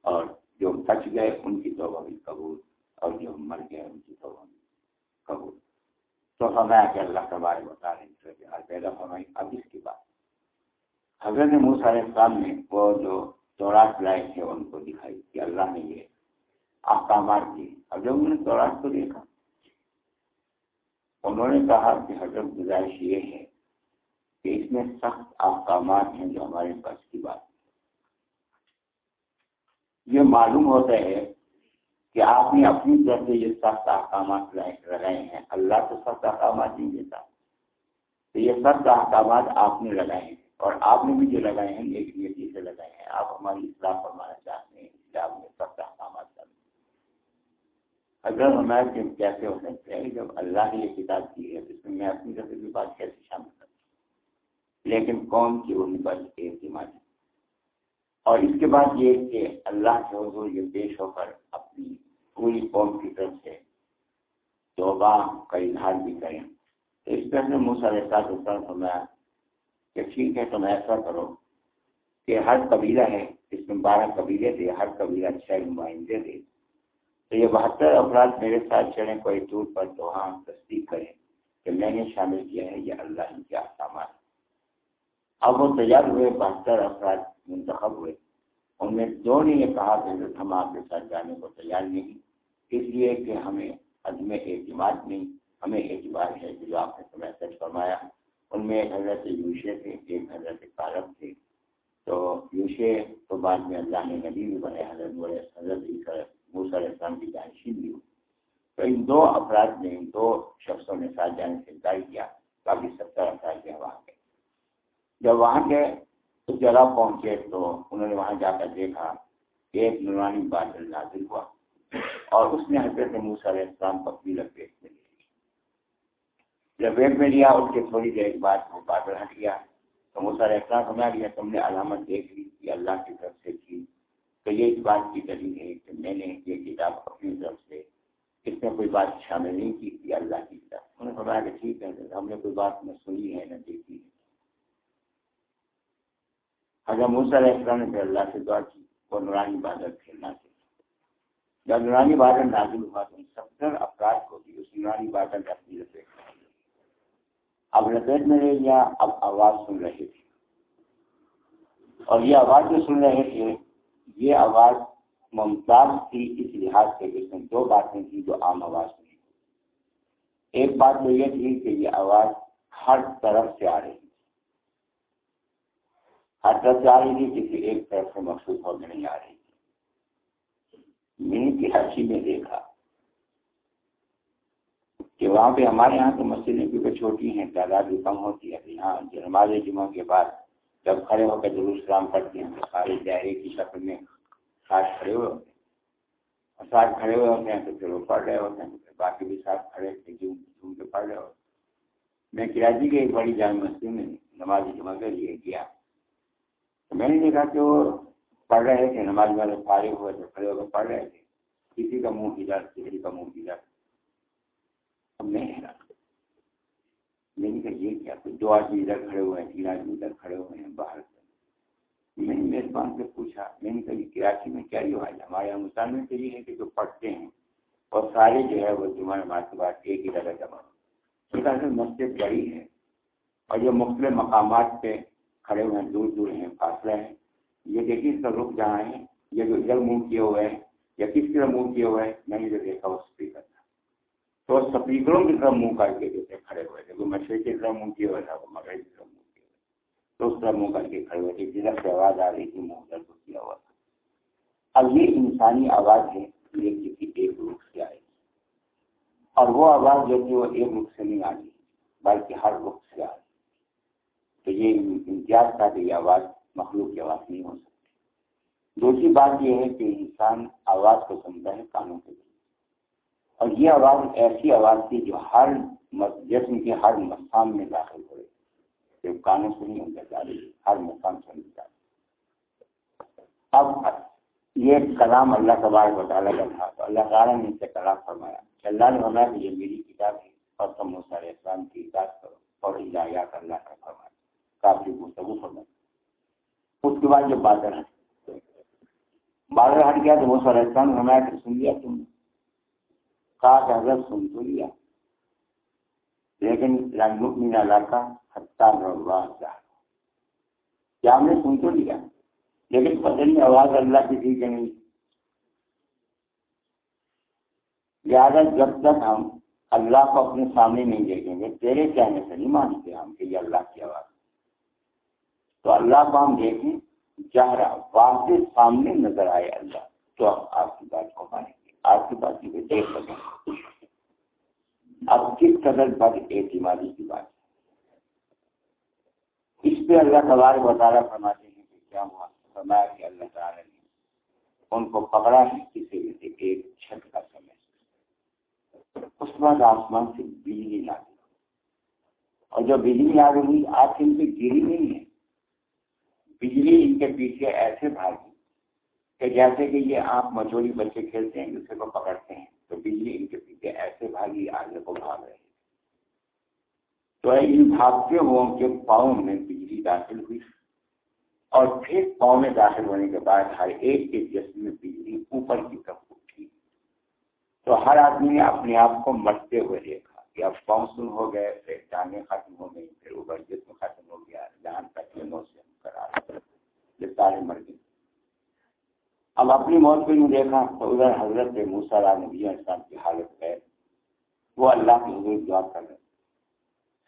اور جو بچ گئے، ان کی توبہ بھی قبول، اور جو مر گئے، ان کی توبہ بھی قبول۔ تو فرمایا کہ اللہ تبارک مطالعہ پیدا فرمائی۔ اب اس کی بات حضرت موسیٰ علیہ السلام نے وہ جو چوراس لائے تھے ان کو دکھائی کہ اللہ نے یہ احکامات دی اب جب انہوں نے چوراس کو دیکھا، انہوں نے کہا کہ حضرت گزارش یہ ہے کہ اس میں سخت احکامات ہیں جو ہمارے پاس کی بات یہ معلوم ہوتا ہے کہ آپ نے اپنی طرف سے یہ سخت احکامات لگائے ہیں۔ اللہ تو سخت احکامات نہیں دیتا تو یہ سخت احکامات آپ نے لگائے ہیں۔ اور آپ نے بھی جو لگائے ہیں ایک نیتی سے لگائے ہیں۔ آپ ہماری اصلاح فرمانا چاہتے ہیں اس لیے آپ نے سب احکامات کر اگر ہمارے کے کیسے ہو سکتے ہیں جب اللہ نے یہ کتاب کی ہے اس میں میں اپنی طرف کی بات کیسے شامل کروں؟ لیکن قوم کی وہ بات اعتماد؟ اور اس کے بعد یہ کہ اللہ کے حضور یہ پیش ہو کر اپنی پوری قوم کی طرف سے توبہ کا اظہار بھی کریں۔ تو اس طرح سے مسئلہ ساتھ ہمیں کہ ٹھیک ہے، تم ایسا کرو کہ ہر قبیلہ ہے، اس میں بارہ قبیلے تھے، ہر قبیلہ چھ نمائندے تھے۔ تو یہ بہتر افراد میرے ساتھ چڑھیں، کوئی ٹور پر تو ہاں تصدیق کریں کہ میں نے شامل کیا ہے، یہ اللہ کے احکامات اب وہ تیار ہوئے، بہتر افراد منتخب ہوئے۔ ان میں دو نے یہ کہا کہ ہم آپ کے ساتھ جانے کو تیار نہیں۔ اس لیے کہ ہمیں عدم اعتماد نہیں، ہمیں اعتبار ہے جو آپ نے سمے فرمایا۔ ان میں ایک حضرت یوشے تھے ایک حضرت کارب تھے۔ تو یوشے تو بعد میں اللہ نے نبی بھی بنے حضرت حضرت موسیٰ علیہ السلام کی جانشی بھی ہوئی۔ تو ان دو افراد نے، ان دو شخصوں نے ساتھ جانے سے انکار کیا، باقی ستر افراد کے وہاں گئے۔ جب وہاں کے اس جگہ پہنچے، تو انہوں نے وہاں جا کر دیکھا کہ ایک نورانی بادل نازل ہوا۔ اور اس نے حضرت موسیٰ علیہ السلام کو اپنی لپیٹ میں جب ویٹ میں لیا اس کے تھوڑی دیر بعد وہ بادل ہٹ گیا تو وہ سارے احساس ہمیں لیا تم نے علامت دیکھ لی کہ اللہ کی طرف تو یہ اس بات کی دلیل ہے کہ میں نے یہ کتاب اپنی طرف سے اس میں کوئی بات شامل نہیں کی تھی اللہ کی طرف۔ انہوں نے فرمایا کہ ٹھیک ہے، ہم نے کوئی بات نہ سنی ہے، نہ دیکھی ہے۔ اگر موسیٰ علیہ السلام نے پھر اللہ سے دعا کی، وہ نورانی بادل پھیلنا تھے جب نورانی بادل نازل ہوا تو ستر افراد کو بھی اس نورانی بادل نے اپنی لپیٹ اب لپیٹ میں رہ گیا، اب آواز سن رہے تھے۔ اور یہ آواز جو سن رہے تھے، یہ آواز ممتاز تھی، اس لحاظ سے اس میں دو باتیں تھیں جو عام آواز نہیں ایک بات تو یہ تھی کہ یہ آواز ہر طرف سے آ رہی تھی۔ ہر طرف سے آ رہی تھی، کسی ایک طرف سے مخصوص ہو کے نہیں آ رہی تھی۔ میں نے کراچی میں دیکھا۔ کہ وہاں پہ ہمارے یہاں تو مسجدیں کیونکہ چھوٹی ہیں، تعداد بھی کم ہوتی ہے۔ یہاں نماز جمعہ کے بعد جب کھڑے ہو کے ضرور سلام پڑھتے ہیں، تو سارے دائرے کی شکل میں ساتھ کھڑے ہوئے ہوتے ہیں۔ اور ساتھ کھڑے ہوئے ہوتے ہیں تو پھر وہ پڑھ رہے ہوتے ہیں باقی بھی ساتھ کھڑے جھوم کے پڑھ رہے ہوتے میں کراچی کے ایک بڑی جامع مسجد میں نماز جمعہ کے لیے گیا۔ تو میں نے دیکھا کہ وہ پڑھ رہے تھے، نماز والے فارغ ہوئے تھے کھڑے ہو کے پڑھ رہے تھے۔ کسی کا منہ ادھر کسی کا منہ ادھر اب میں میں نے کہا، یہ کیا؟ دو آدمی ادھر کھڑے ہوئے ہیں، تین آدمی ادھر کھڑے ہوئے ہیں، باہر۔ سے میں نے میزبان سے پوچھا، میں نے کہا کراچی میں کیا یہ حال ہے؟ ہمارے یہاں مسلمان میں تو یہ ہے کہ جو پڑھتے ہیں اور سارے جو ہے وہ جمعہ نماز کے بعد ایک ہی جگہ جمع سے مسجد بڑی ہے اور جو مختلف مقامات پہ کھڑے ہوئے ہیں، دور دور ہیں، فاصلہ ہیں یہ دیکھیے اس کا رخ جہاں ہے، یہ جو ادھر منہ کیے ہوئے ہیں، یا کس طرح منہ کیے ہوئے ہیں، میں نے جو دیکھا، وہ اسپیکر تھا تو سپیکروں کی طرف منہ کر کے جیسے کھڑے ہوئے تھے۔ مشرق کی طرف منہ کیے ہوئے تھا وہ مغرب کی طرف منہ کیے ہوئے تو اس طرح منہ کر کے کھڑے ہوئے تھے جدھر سے آواز آ رہی تھی، منہ ادھر کو کیا ہوا تھا۔ اب یہ انسانی آواز ہے، یہ کسی ایک رخ سے آئے گی اور وہ آواز جو تھی، وہ ایک رخ سے نہیں آ رہی بلکہ ہر رخ سے آ رہی تو یہ امتیاز تھا کہ یہ آواز مخلوق کی آواز نہیں ہو سکتی۔ دوسری بات یہ ہے کہ انسان آواز کو سمجھتا ہے، کانوں کے اور یہ آواز ایسی آواز تھی جو ہر جسم کے ہر مقام میں داخل ہو رہی صرف کانوں سے نہیں اندر جا رہی، ہر مقام سے اندر جا رہی۔ اب یہ کلام اللہ تبار بطالہ کا تھا، تو اللہ تعالیٰ نے ان سے کلام فرمایا۔ اللہ نے فرمایا کہ یہ میری کتاب ہے، اور تم سارے اسلام کی اجازت کرو، اور ہدایات اللہ کا فرمایا۔ کافی گفتگو فرمایا اس کے بعد جو بادل ہے بادل ہٹ گیا تو وہ سارے اسلام فرمایا کہ سن لیا تم نے کہا کہ حضرت سن تو لیا لیکن رنگ علاقہ حتہ کیا ہم نے سن تو لیا لیکن بدلی آواز اللہ کی تھی کہ نہیں۔ لہٰذا جب تک ہم اللہ کو اپنے سامنے نہیں دیکھیں گے، تیرے کہنے سے نہیں مانتے ہم کہ یہ اللہ کی آواز۔ تو اللہ کو ہم دیکھیں چہرہ واضح سامنے نظر آئے اللہ، تو آپ کی بات کو مانیں۔ گے آپ کی بات کی دیکھ سکیں اب کس قدر بد اعتمادی کی بات ہے؟ اس پہ اللہ تبار وطالعہ فرماتے ہیں کہ کیا ہوا فرمایا کہ اللہ تعالیٰ نے ان کو پکڑا ہے کسی میں سے ایک چھت کا سمے۔ اس بعد آسمان سے بجلی لا دی۔ اور جو بجلی آ رہی آج ان پہ گری نہیں ہے۔ بجلی ان کے پیچھے ایسے بھاگی کہ جیسے کہ یہ آپ مچوڑی بچے کھیلتے ہیں، دوسرے کو پکڑتے ہیں، تو بجلی ان کے پیچھے ایسے بھاگی آگے کو بھاگ رہے تو ان بھاگتے ہوں کے پاؤں میں بجلی داخل ہوئی۔ اور پھر پاؤں میں داخل ہونے کے بعد ہر ایک کے جسم میں بجلی اوپر کی طرف اٹھی۔ تو ہر آدمی نے اپنے آپ کو مرتے ہوئے دیکھا کہ اب پاؤں سن ہو گئے، پھر ٹانگیں ختم ہو گئی پھر اوپر جسم ختم ہو گیا، جہاں تک سے کرا یہ سارے مر گئے۔ اب اپنی موت کو نہیں دیکھا تو ادھر حضرت موسا نبی اسلام کی حالت ہے وہ اللہ کی حضور دعا کر رہے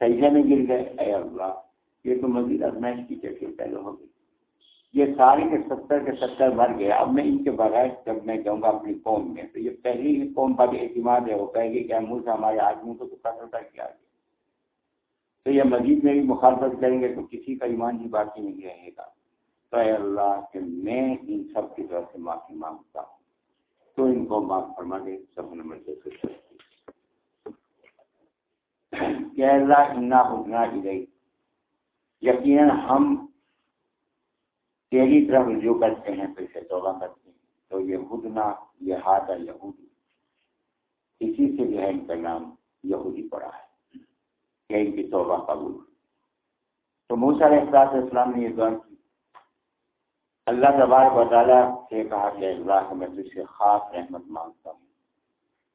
سیدے میں گر گئے۔ اے اللہ، یہ تو مزید ازمائش کی چیز پہلے ہو گئی۔ یہ سارے کے ستر کے ستر مر گئے۔ اب میں ان کے بغیر جب میں جاؤں گا اپنی قوم میں، تو یہ پہلی ہی قوم کا بھی اعتماد ہے۔ وہ کہے گی کہ منہ سے ہمارے آدمیوں کو تو قتل کر گیا۔ تو یہ مزید میں بھی مخالفت کریں گے تو کسی کا ایمان ہی باقی نہیں رہے گا۔ اے اللہ کہ میں ان سب کی طرف سے معافی مانگتا ہوں۔ تو ان کو معاف فرما دے، سب نمبر سے کہ اللہ، انا حکنا گئی یقیناً ہم تیری طرف رجوع کرتے ہیں، پھر سے توبہ کرتے ہیں۔ تو یہ ہدنا یہ ہاتھ یہودی۔ اسی سے جو ہے ان کا نام یہودی پڑا ہے، کہ ان کی توبہ قبول۔ تو موسا علیہ اسلام نے یہ دعا اللہ تبارک و تعالیٰ سے کہا کہ اللہ میں تجھ سے خاص رحمت مانگتا ہوں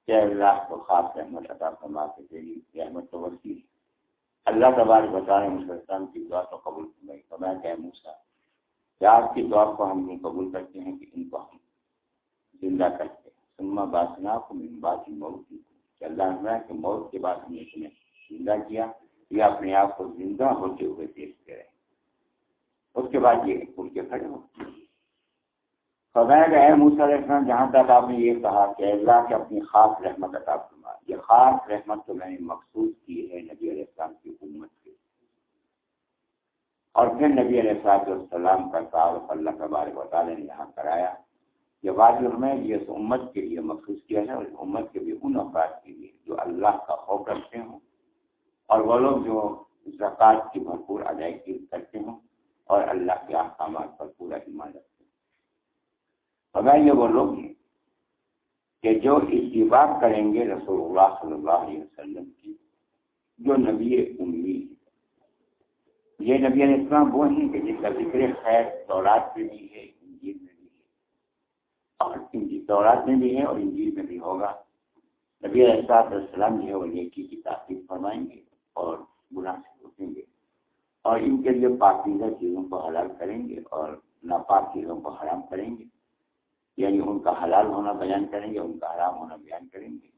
کہ اللہ کو خاص رحمت عطا فرما کے تیری رحمت تو وسیع اللہ تبارک و تعالیٰ مسلم کی دعا تو قبول فرمائی۔ تو میں کہ موسا کہ آپ کی دعا کو ہم یہ قبول کرتے ہیں کہ ان کو ہم زندہ کرتے ہیں۔ سما باسنا کو من بات موت کی کہ اللہ نے کہ موت کے بعد ہم نے تمہیں زندہ کیا یا اپنے آپ کو زندہ ہوتے ہوئے دیکھتے رہے۔ اس کے بعد یہ اٹھ کے کھڑے ہو۔ فضائے اے موسیٰ علیہ السلام، جہاں تک آپ نے یہ کہا کہ اللہ کے اپنی خاص رحمت عطا فرما، یہ خاص رحمت تو میں نے مخصوص کی ہے نبی علیہ السلام کی حکومت سے اور پھر نبی علیہ السلام السلام کا تعارف اللہ کا بار تعالیٰ نے یہاں کرایا یہ بات میں یہ امت کے لیے مخصوص کیا ہے اور امت کے بھی ان افراد کے لیے جو اللہ کا خوف رکھتے ہوں اور وہ لوگ جو زکوٰۃ کی بھرپور ادائیگی کرتے ہوں۔ اور اللہ کے احکامات پر پورا ایمان رکھتے ہیں۔ اگر یہ وہ لوگ ہیں کہ جو اتفاق کریں گے رسول اللہ صلی اللہ علیہ وسلم کی، جو نبی امی ہے یہ نبی علیہ السلام وہ ہیں کہ جس کا ذکر خیر دورات میں بھی ہے، انجیل میں بھی ہے۔ اور دورات میں بھی ہے اور انجیل میں بھی ہوگا۔ نبی علیہ السلام جو ہے وہ نیکی کی تاثیر فرمائیں گے اور گناہ سے روکیں گے۔ اور ان کے لیے پاکیزہ چیزوں کو حلال کریں گے اور ناپاک چیزوں کو حرام کریں گے۔ یعنی ان کا حلال ہونا بیان کریں گے، ان کا حرام ہونا بیان کریں گے۔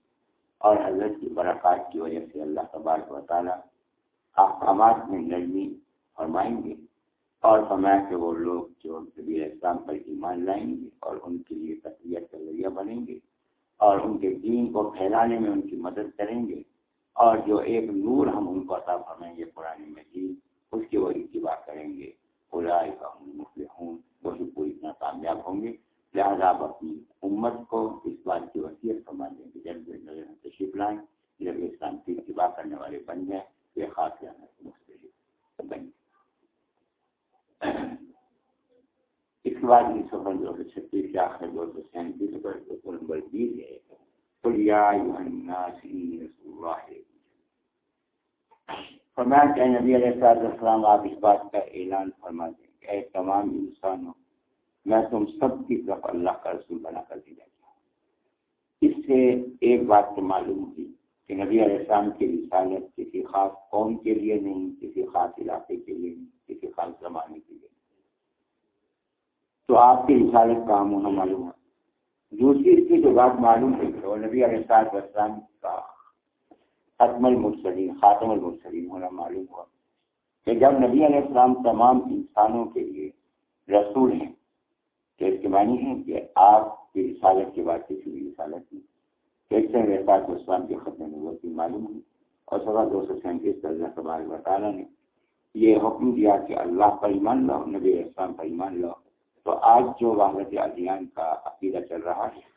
اور حضرت کی برکات کی وجہ سے اللہ تبارک و تعالیٰ احکامات میں نرمی فرمائیں گے اور فرمایا کہ وہ لوگ جو نبی اسلام پر ایمان لائیں گے اور ان کے لیے تصویر کا ذریعہ بنیں گے اور ان کے دین کو پھیلانے میں ان کی مدد کریں گے اور جو ایک نور ہم ان کو عطا فرمائیں گے پرانی مجید اس کی وہ اتباع کریں گے۔ خدائے کا ہوں وہی پوری اتنا کامیاب ہوں گے۔ لہٰذا آپ اپنی امت کو اس بات کی وصیت فرما دیں گے جب نظر تشریف لائیں۔ جب اسلام کی اتباع کرنے والے بن جائیں یہ خاص جانا مختلف بن اس کے بعد یہ سفر دو سو چھتیس کے آخر دو سو سینتیس نمبر بیس ہے۔ فرمایا کہ نبی علیہ السلام آپ اس بات کا اعلان فرما دیں کہ اے تمام انسانوں، میں تم سب کی طرف اللہ کا رسول بنا کر دیا گیا اس سے ایک بات تو معلوم ہوئی کہ نبی علیہ السلام کی رسالت کسی خاص قوم کے لیے نہیں، کسی خاص علاقے کے لیے نہیں، کسی خاص زمانے کے لیے تو آپ کی رسالت کا ہونا معلوم ہے۔ دوسری اس کی جو بات معلوم ہے کہ وہ نبی علیہ السلام کا ختم المرسلین، خاتم المرسلین، ہونا معلوم ہوا کہ جب نبی علیہ السلام تمام انسانوں کے لیے رسول ہیں تو اس کے معنی ہے کہ آپ کی رسالت کے بعد کسی بھی رسالت نہیں۔ کیسے رحصاط اسلام کے ختم نبوت معلوم ہوئی اور سوا دو سو سینتیس کا اللہ تبارک و تعالیٰ نے یہ حکم دیا کہ اللہ پر ایمان لاؤ، نبی اسلام پر ایمان لاؤ۔ تو آج جو واحد ادیان کا عقیدہ چل رہا ہے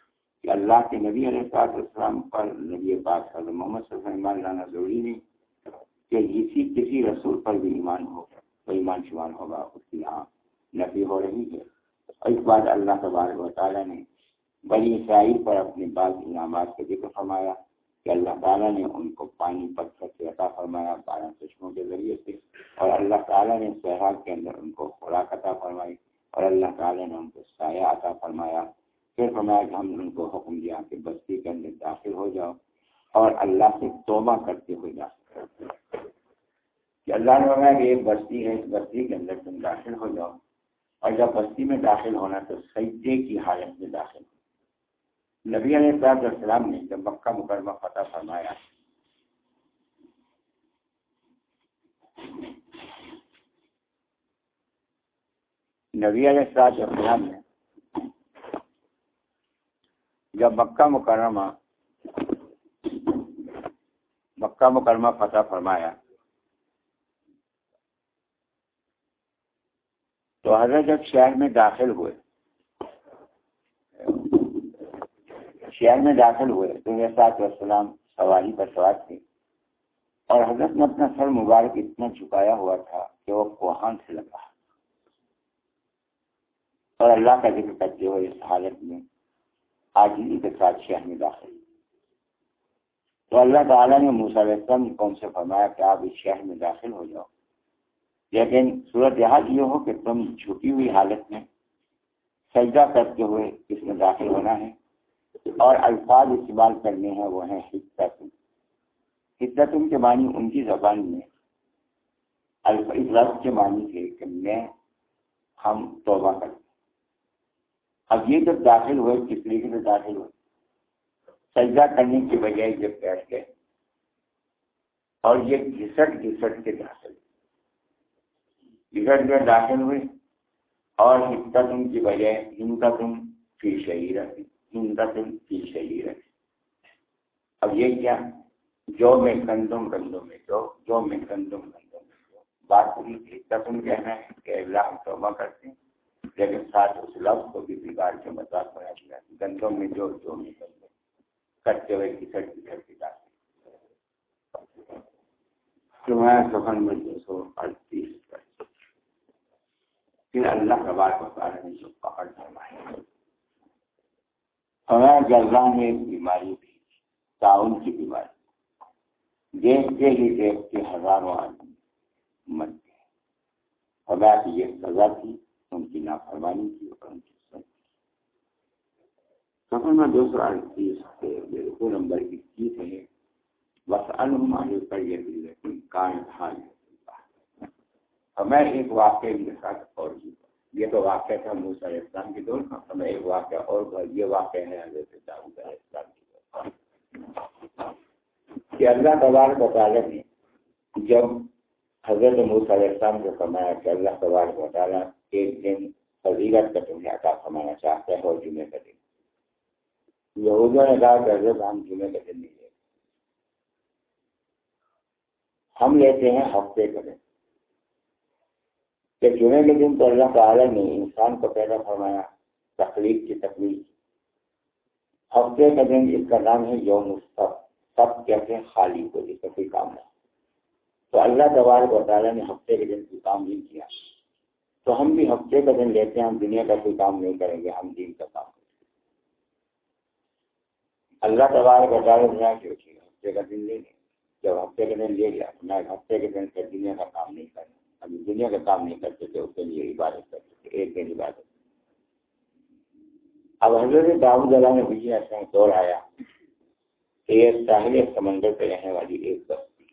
کہ اللہ کے نبی علیہ صاحب السلام پر نبی پاک صلی محمد صلی اللہ علیہ ایمان لانا ضروری نہیں کہ اسی کسی رسول پر بھی ایمان ہو تو ایمان شمان ہوگا، اس کی یہاں نفی ہو رہی ہے۔ اور اس بات اللہ تبارک و تعالیٰ نے بڑی اسرائیل پر اپنے بعض انعامات کا ذکر فرمایا کہ اللہ تعالیٰ نے ان کو پانی پتھر سے عطا فرمایا بارہ چشموں کے ذریعے سے اور اللہ تعالیٰ نے صحرا کے اندر ان کو خوراک عطا فرمائی اور اللہ تعالیٰ نے ان کو سایہ عطا فرمایا۔ پھر فرمایا کہ ہم نے ان کو حکم دیا کہ بستی کے اندر داخل ہو جاؤ اور اللہ سے توبہ کرتے ہوئے جا کہ اللہ نے فرمایا کہ ایک بستی ہے، اس بستی کے اندر تم داخل ہو جاؤ۔ اور جب بستی میں داخل ہونا تو سجدے کی حالت میں داخل ہو۔ نبی علیہ السلام السلام نے جب مکہ مکرمہ فتح فرمایا، نبی علیہ السلام نے جب مکہ مکرمہ مکہ مکرمہ فتح فرمایا۔ تو حضرت جب شہر میں داخل ہوئے، شہر میں داخل ہوئے، تو یہ سات وسلام سواری پر سوار تھے۔ اور حضرت نے اپنا سر مبارک اتنا جھکایا ہوا تھا کہ وہ کوہان سے لگا۔ اور اللہ کا ذکر کرتے ہوئے اس حالت میں آجی کے ساتھ شہر میں داخل تو اللہ تعالیٰ نے السلام کون سے فرمایا کہ آپ اس شہر میں داخل ہو جاؤ لیکن صورت حال یہ ہو کہ تم جھکی ہوئی حالت میں سجدہ کرتے ہوئے اس میں داخل ہونا ہے. اور الفاظ استعمال کرنے ہیں، وہ ہیں حصت حصت کے معنی ان کی زبان میں. اس لفظ کے معنی تھے کہ میں ہم توبہ کرتے اب یہ جب داخل ہوئے، کس طریقے سے داخل ہوئے؟ سجدہ کرنے کی بجائے جب بیٹھ گئے۔ اور یہ گھسٹ گھسٹ کے داخل گھسٹ میں داخل ہوئے اور تم کی بجائے ہندا تم فی شہیر ہندا تم فی شہیر اب یہ کیا؟ جو میں کندم کندوں میں جو جو میں کندم کندوں میں جو۔ بات پوری تم کہنا ہے کہ اللہ ہم توبہ کرتے ہیں۔ لیکن ساتھ اس لفظ کو بھی بگاڑ کے مذاق بنا دیا گندوں میں جو جو میں کندوں کرتے ہوئے کسٹ کسٹ کی جاتی سفر میں دو سو اڑتیس پھر اللہ کا بات بتا رہے جو پکڑ فرمائے ہمارا جلدا میں ایک بیماری تھی تعاون کی بیماری۔ دیکھتے ہی دیکھتے ہزاروں آدمی مر گئے۔ خدا کی یہ سزا تھی ان کی نافرمانی کی اور ان کی سفر میں دو سو اڑتیس بالکل نمبر اکیس ہے۔ بس المانے پر یہ کان حال میں ایک واقعہ ان کے ساتھ اور یہ تو واقعہ تھا موسیٰ علیہ السلام کے دور کا۔ میں ایک واقعہ اور یہ واقعہ ہے حضرت داؤد علیہ السلام کے دور کہ اللہ تبارک و تعالیٰ نے جب حضرت موسیٰ علیہ السلام کو فرمایا کہ اللہ تبارک و تعالیٰ ایک دن فضیلت کا تمہیں عطا فرمانا چاہتا ہے اور جمعے کا دن۔ یہودوں نے کہا کہ حضرت ہم جمعے کا دن نہیں لیتے۔ ہم لیتے ہیں ہفتے کا دن۔ کہ جمعے کے دن تو اللہ تعالیٰ نے انسان کو پیدا فرمایا تکلیف کی تکلیف ہفتے کا دن جس کا نام ہے یوم سب سب کہتے ہیں خالی کو، جس کا کوئی کام نہیں۔ تو اللہ تبارک و تعالیٰ نے ہفتے کے دن کوئی کام نہیں کیا۔ تو ہم بھی ہفتے کا دن لیتے ہیں، ہم دنیا کا کوئی کام نہیں کریں گے، ہم دن کا کام کریں گے۔ اللہ تبارک بتا رہا کہ ہفتے کا دن لے لیں۔ جب ہفتے کا دن لے لیا میں ہفتے کے دن سے دنیا کا کام نہیں کرنا۔ ابھی دنیا کا کام نہیں کرتے تھے اس کے لیے عبادت کرتے تھے، ایک دن عبادت۔ اب حضرت داؤد اللہ نے بھی ایسا دور آیا کہ یہ ساحل سمندر پہ رہنے والی ایک بستی۔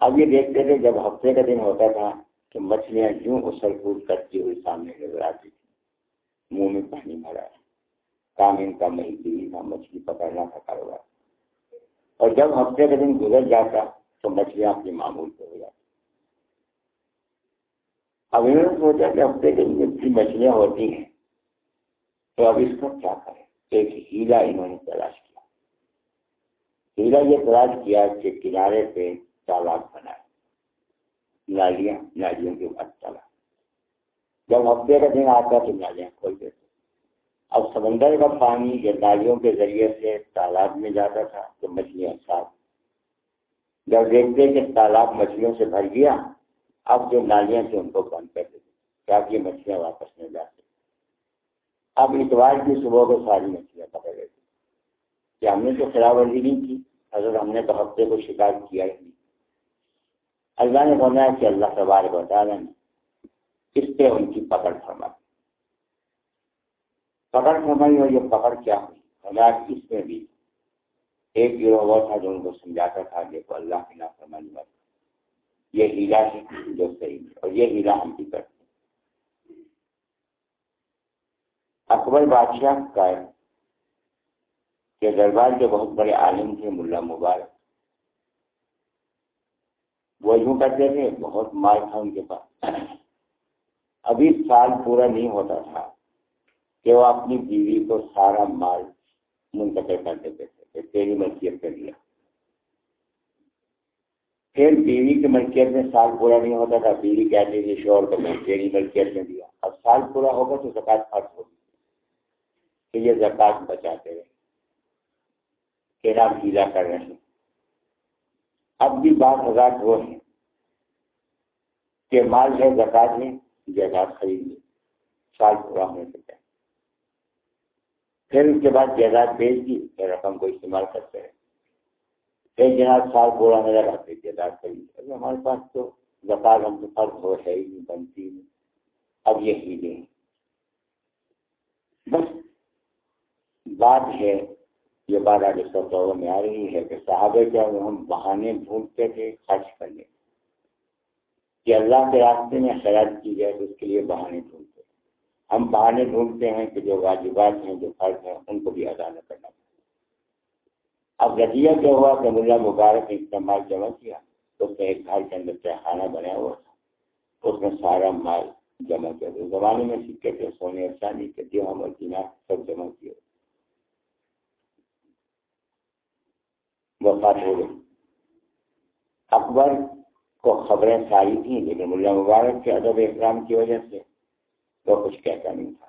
اب یہ دیکھتے تھے جب ہفتے کا دن ہوتا تھا تو مچھلیاں یوں اسل کود کرتی ہوئی سامنے نظر آتی تھی منہ میں پانی بھرا۔ ہے کام ان کا مہیگیری تھا، مچھلی پکڑنا تھا کاروبار۔ اور جب ہفتے کا دن گزر جاتا تو مچھلیاں اپنی معمول پہ ہو جاتی۔ اب انہوں نے سوچا کہ ہفتے کے دن اتنی مچھلیاں ہوتی ہیں، تو اب اس کا کیا کریں؟ ایک ہیلا انہوں نے تلاش کیا۔ ہیلا یہ تلاش کیا کہ کنارے پہ تالاب بنائے۔ نالیاں، نالیوں کے بعد تالاب جب ہفتے کا دن آتا تو نالیاں کھول دیتے۔ اب سمندر کا پانی یا نالیوں کے ذریعے سے تالاب میں جاتا تھا تو مچھلیاں صاف جب دیکھتے کہ تالاب مچھلیوں سے بھر گیا، اب جو نالیاں تھے ان کو بند کر دیتے، تاکہ مچھلیاں واپس نہیں جاتی اب اتوار کی صبح کو ساری مچھلیاں پکڑ لیتی کہ ہم نے تو خلاف ورزی نہیں کی؟ اگر ہم نے تو ہفتے کو شکایت کیا ہی نہیں۔ اللہ نے بنایا کہ اللہ تبارک بتا رہے ہیں اس پہ ان کی پکڑ فرما پکڑ سمجھ اور یہ پکڑ کیا ہوئی؟ اللہ اس میں بھی۔ ایک گروہ وہ تھا جو ان کو سمجھاتا تھا دیکھو اللہ کی نافرمانی مت یہ ہیرا ہے جو صحیح ہے اور یہ ہیرا ہم بھی کرتے ہیں۔ اکبر بادشاہ کا کہ دربار کے بہت بڑے عالم تھے، ملا مبارک۔ وہ یوں کرتے تھے بہت مال تھا ان کے پاس۔ ابھی سال پورا نہیں ہوتا تھا کہ وہ اپنی بیوی کو سارا مال منتقل کر دیتے تھے، کہ تیری ملکیت کر دیا پھر بیوی کی ملکیت میں سال پورا نہیں ہوتا تھا، بیوی کہتے تھے شور کو میں تیری ملکیت میں دیا۔ اب سال پورا ہوگا تو زکات فرض ہوگی کہ یہ زکات بچاتے رہے، کہ نام ہیلا کر رہے۔ ہیں اب بھی بات ہزار وہ ہیں کہ مال ہے، زکات میں جائیداد خرید لی، سال پورا ہونے سے پہلے۔ پھر اس کے بعد جائیداد بیچ دی پھر رقم کو استعمال کرتے رہے۔ پھر جناب سال پورا ہونے لگا، پھر جائیداد خرید ہمارے پاس تو زکات ہم تو فرض ہو ہے ہی نہیں، بنتی نہیں۔ اب یہ دیں بس بات ہے یہ بات آگے سب میں آ رہی ہے کہ صحابہ کیا ہم بہانے ڈھونڈتے تھے، خرچ کرنے کہ اللہ کے راستے میں خیرات کی جائے تو اس کے لیے بہانے ڈھونڈتے ہیں۔ ہم بہانے ڈھونڈتے ہیں کہ جو واجبات ہیں، جو فرض ہیں، ان کو بھی ادا نہ کرنا اب نتیجہ کیا ہوا کہ ملا مبارک نے استعمال جمع کیا، تو اس نے ایک گھر کے اندر کیا بنایا ہوا تھا۔ اس میں سارا مال جمع کیا۔ زمانے میں سکے تھے، سونے اور چاندی کے دیہم اور دینا سب جمع کیے۔ وفات ہو گئی اکبر کو خبریں ساری تھیں، لیکن ملا مبارک کے ادب احترام کی وجہ سے تو کچھ کہتا نہیں تھا۔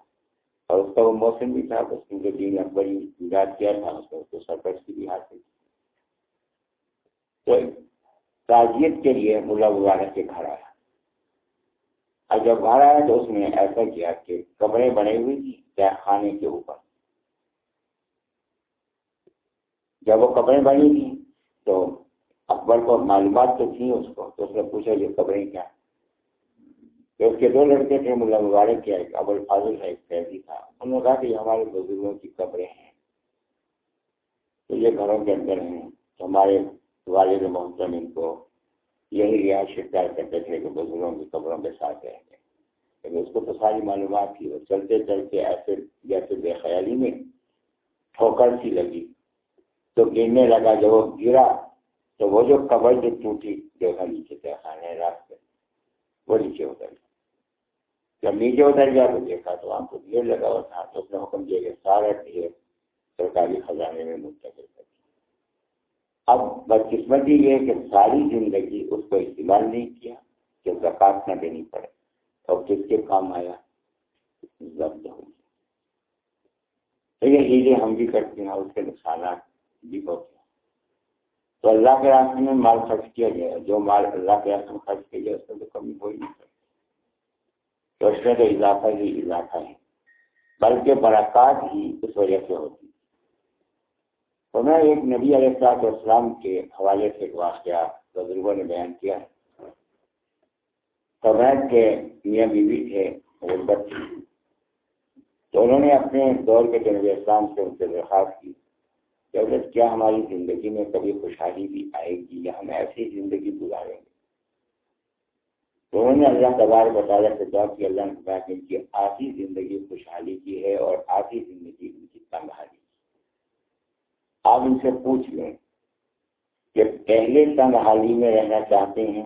اور اس کا وہ موسم بھی تھا اس نے جو دین اکبری یاد کیا تھا، اس میں اس کو سرپرستی بھی حاصل کی تو تعزیت کے لیے ملا مبارک کے گھر آیا۔ اور جب گھر آیا تو اس نے ایسا کیا کہ کمرے بنے ہوئی تھی کیا خانے کے اوپر۔ جب وہ کپڑے بنی تھیں، تو اکبر کو معلومات تو تھی اس کو، تو اس نے پوچھا یہ قبریں کیا تو اس کے دو لڑکے تھے، ملا مبارک کیا ایک، ابو الفاظل ہے ایک قیدی تھا۔ انہوں نے کہا کہ یہ ہمارے بزرگوں کی قبریں ہیں۔ تو یہ گھروں کے اندر ہیں، تو ہمارے والد محتم ان کو یہی رہائش اختیار کرتے تھے کہ بزرگوں کی قبروں کے ساتھ رہیں گے۔ لیکن اس کو تو ساری معلومات تھی، وہ چلتے چلتے ایسے جیسے بے خیالی میں ٹھوکر سی لگی۔ تو گرنے لگا جب وہ گرا تو وہ جو قبر جو ٹوٹی، دیکھا نیچے دیکھا ہے راستے وہ نیچے اتر گیا۔ جب نیچے اتر گیا تو دیکھا تو وہاں کو ڈھیر لگا ہوا تھا، تو اس نے حکم دیا کہ سارا ڈھیر سرکاری خزانے میں منتقل کر دیا۔ اب بدقسمتی یہ کہ ساری زندگی اس کو استعمال نہیں کیا کہ زکات نہ دینی پڑے۔ اور کس کے کام آیا، ضبط ہو گیا۔ تو یہ ہیلے ہم بھی کرتے ہیں، اس کے نقصانات تو اللہ کے راستے میں مال خرچ کیا گیا۔ جو مال اللہ کے راستے میں خرچ کیا گیا، اس میں تو کمی ہو ہی نہیں سکتی۔ تو اس میں تو اضافہ ہی اضافہ ہے۔ بلکہ برکات ہی اس وجہ سے ہوتی۔ تو میں ایک نبی علیہ السلاط اسلام کے حوالے سے ایک واقعہ بزرگوں نے بیان کیا۔ ہے سبید کے میاں بیوی تھے، غربت تھی۔ تو انہوں نے اپنے دور کے جنوبی اسلام سے ان سے درخواست کی۔ حضرت کیا ہماری زندگی میں کبھی خوشحالی بھی آئے گی یا ہم ایسی زندگی گزاریں گے؟ تو انہوں نے اللہ تبار بتایا سے دعا کہ اللہ نے کہا کہ ان کی آدھی زندگی خوشحالی کی ہے اور آدھی زندگی ان کی تنگحالی آپ ان سے پوچھ لیں کہ پہلے تنگحالی میں رہنا چاہتے ہیں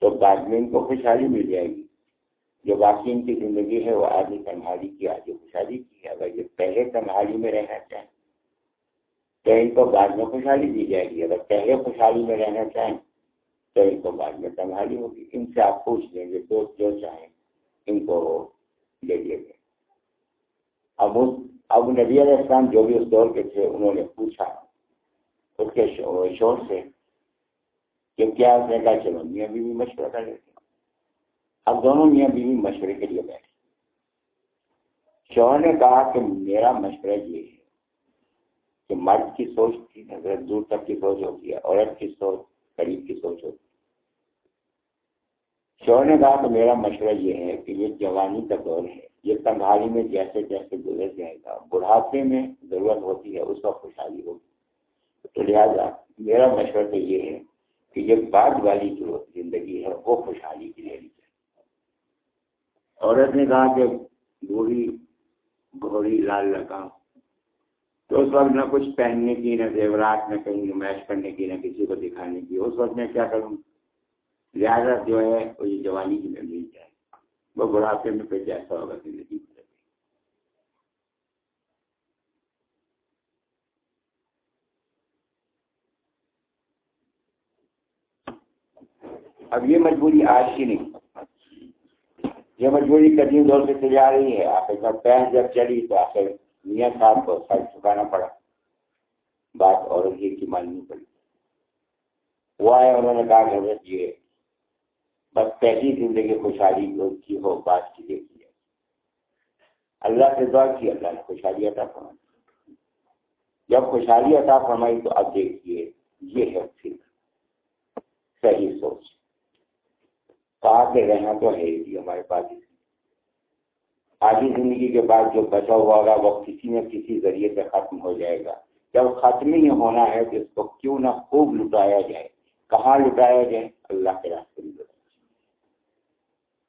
تو بعد میں ان کو خوشحالی مل جائے گی۔ جو باقی ان کی زندگی ہے وہ آدھی تنہالی کی، آدھی خوشحالی کی ہے۔ اگر یہ پہلے تنہالی میں رہنا چاہیں تو ان کو بعد میں خوشحالی دی جائے گی۔ اگر پہلے خوشحالی میں رہنا چاہیں تو ان کو بعد میں تنہالی ہوگی۔ ان سے آپ پوچھ لیں گے دوست جو چاہیں ان کو لے لیے گے اب اب نبی علیہ السلام جو بھی اس دور کے تھے، انہوں نے پوچھا اس کے شور سے کہ کیا اس نے کہا، چلو میاں بیوی مشورہ کر لیتے اب دونوں میاں بیوی مشورے کے لیے بیٹھے۔ شوہر نے کہا کہ میرا مشورہ یہ ہے کہ مرد کی سوچ تھی نظر دور تک کی سوچ ہوتی ہے، عورت کی سوچ، قریب کی سوچ ہوتی ہے۔ شوہر نے کہا کہ میرا مشورہ یہ ہے کہ یہ جوانی کا دور ہے۔ یہ تنگھالی میں جیسے جیسے گزر جائے گا، بڑھاپے میں ضرورت ہوتی ہے، اس وقت خوشحالی ہوگی۔ تو لہٰذا میرا مشورہ تو یہ ہے کہ یہ بعد والی جو زندگی ہے، وہ خوشحالی کی لے لی جائے عورت نے کہا کہ بوڑھی، گھوڑی لال لگا تو اس وقت نہ کچھ پہننے کی، نہ زیورات، نہ کہیں نمائش کرنے کی، نہ کسی کو دکھانے کی۔ اس وقت میں کیا کروں؟ لہٰذا جو ہے، وہ یہ جوانی کی میں مل جائے وہ بڑھاپے میں پھر جیسا ہوگا زندگی گزر اب یہ مجبوری آج کی نہیں۔ یہ مجبوری قدیم دور سے چلی آ رہی ہے۔ آخر پہن جب چلی تو آخر میاں صاحب کو سر چکانا پڑا۔ بات عورت کی ماننی پڑی۔ وہ آئے، انہوں نے کہا کہ حضرت یہ بس پہلی زندگی خوشحالی کی ہو، بات کی دیکھی ہے۔ اللہ سے دعا کی، اللہ نے خوشحالی عطا فرمائی۔ جب خوشحالی عطا فرمائی تو اب دیکھیے، یہ ہے فکر۔ صحیح سوچ۔ کہا کے رہنا تو ہے ہی، ہمارے پاس اس آدھی زندگی کے بعد جو بچا ہوا ہوگا وہ کسی نہ کسی ذریعے سے ختم ہو جائے گا۔ جب ختم ہی ہونا ہے تو اس کو کیوں نہ خوب لٹایا جائے۔ کہاں لٹایا جائے؟ اللہ کے راستے میں لٹایا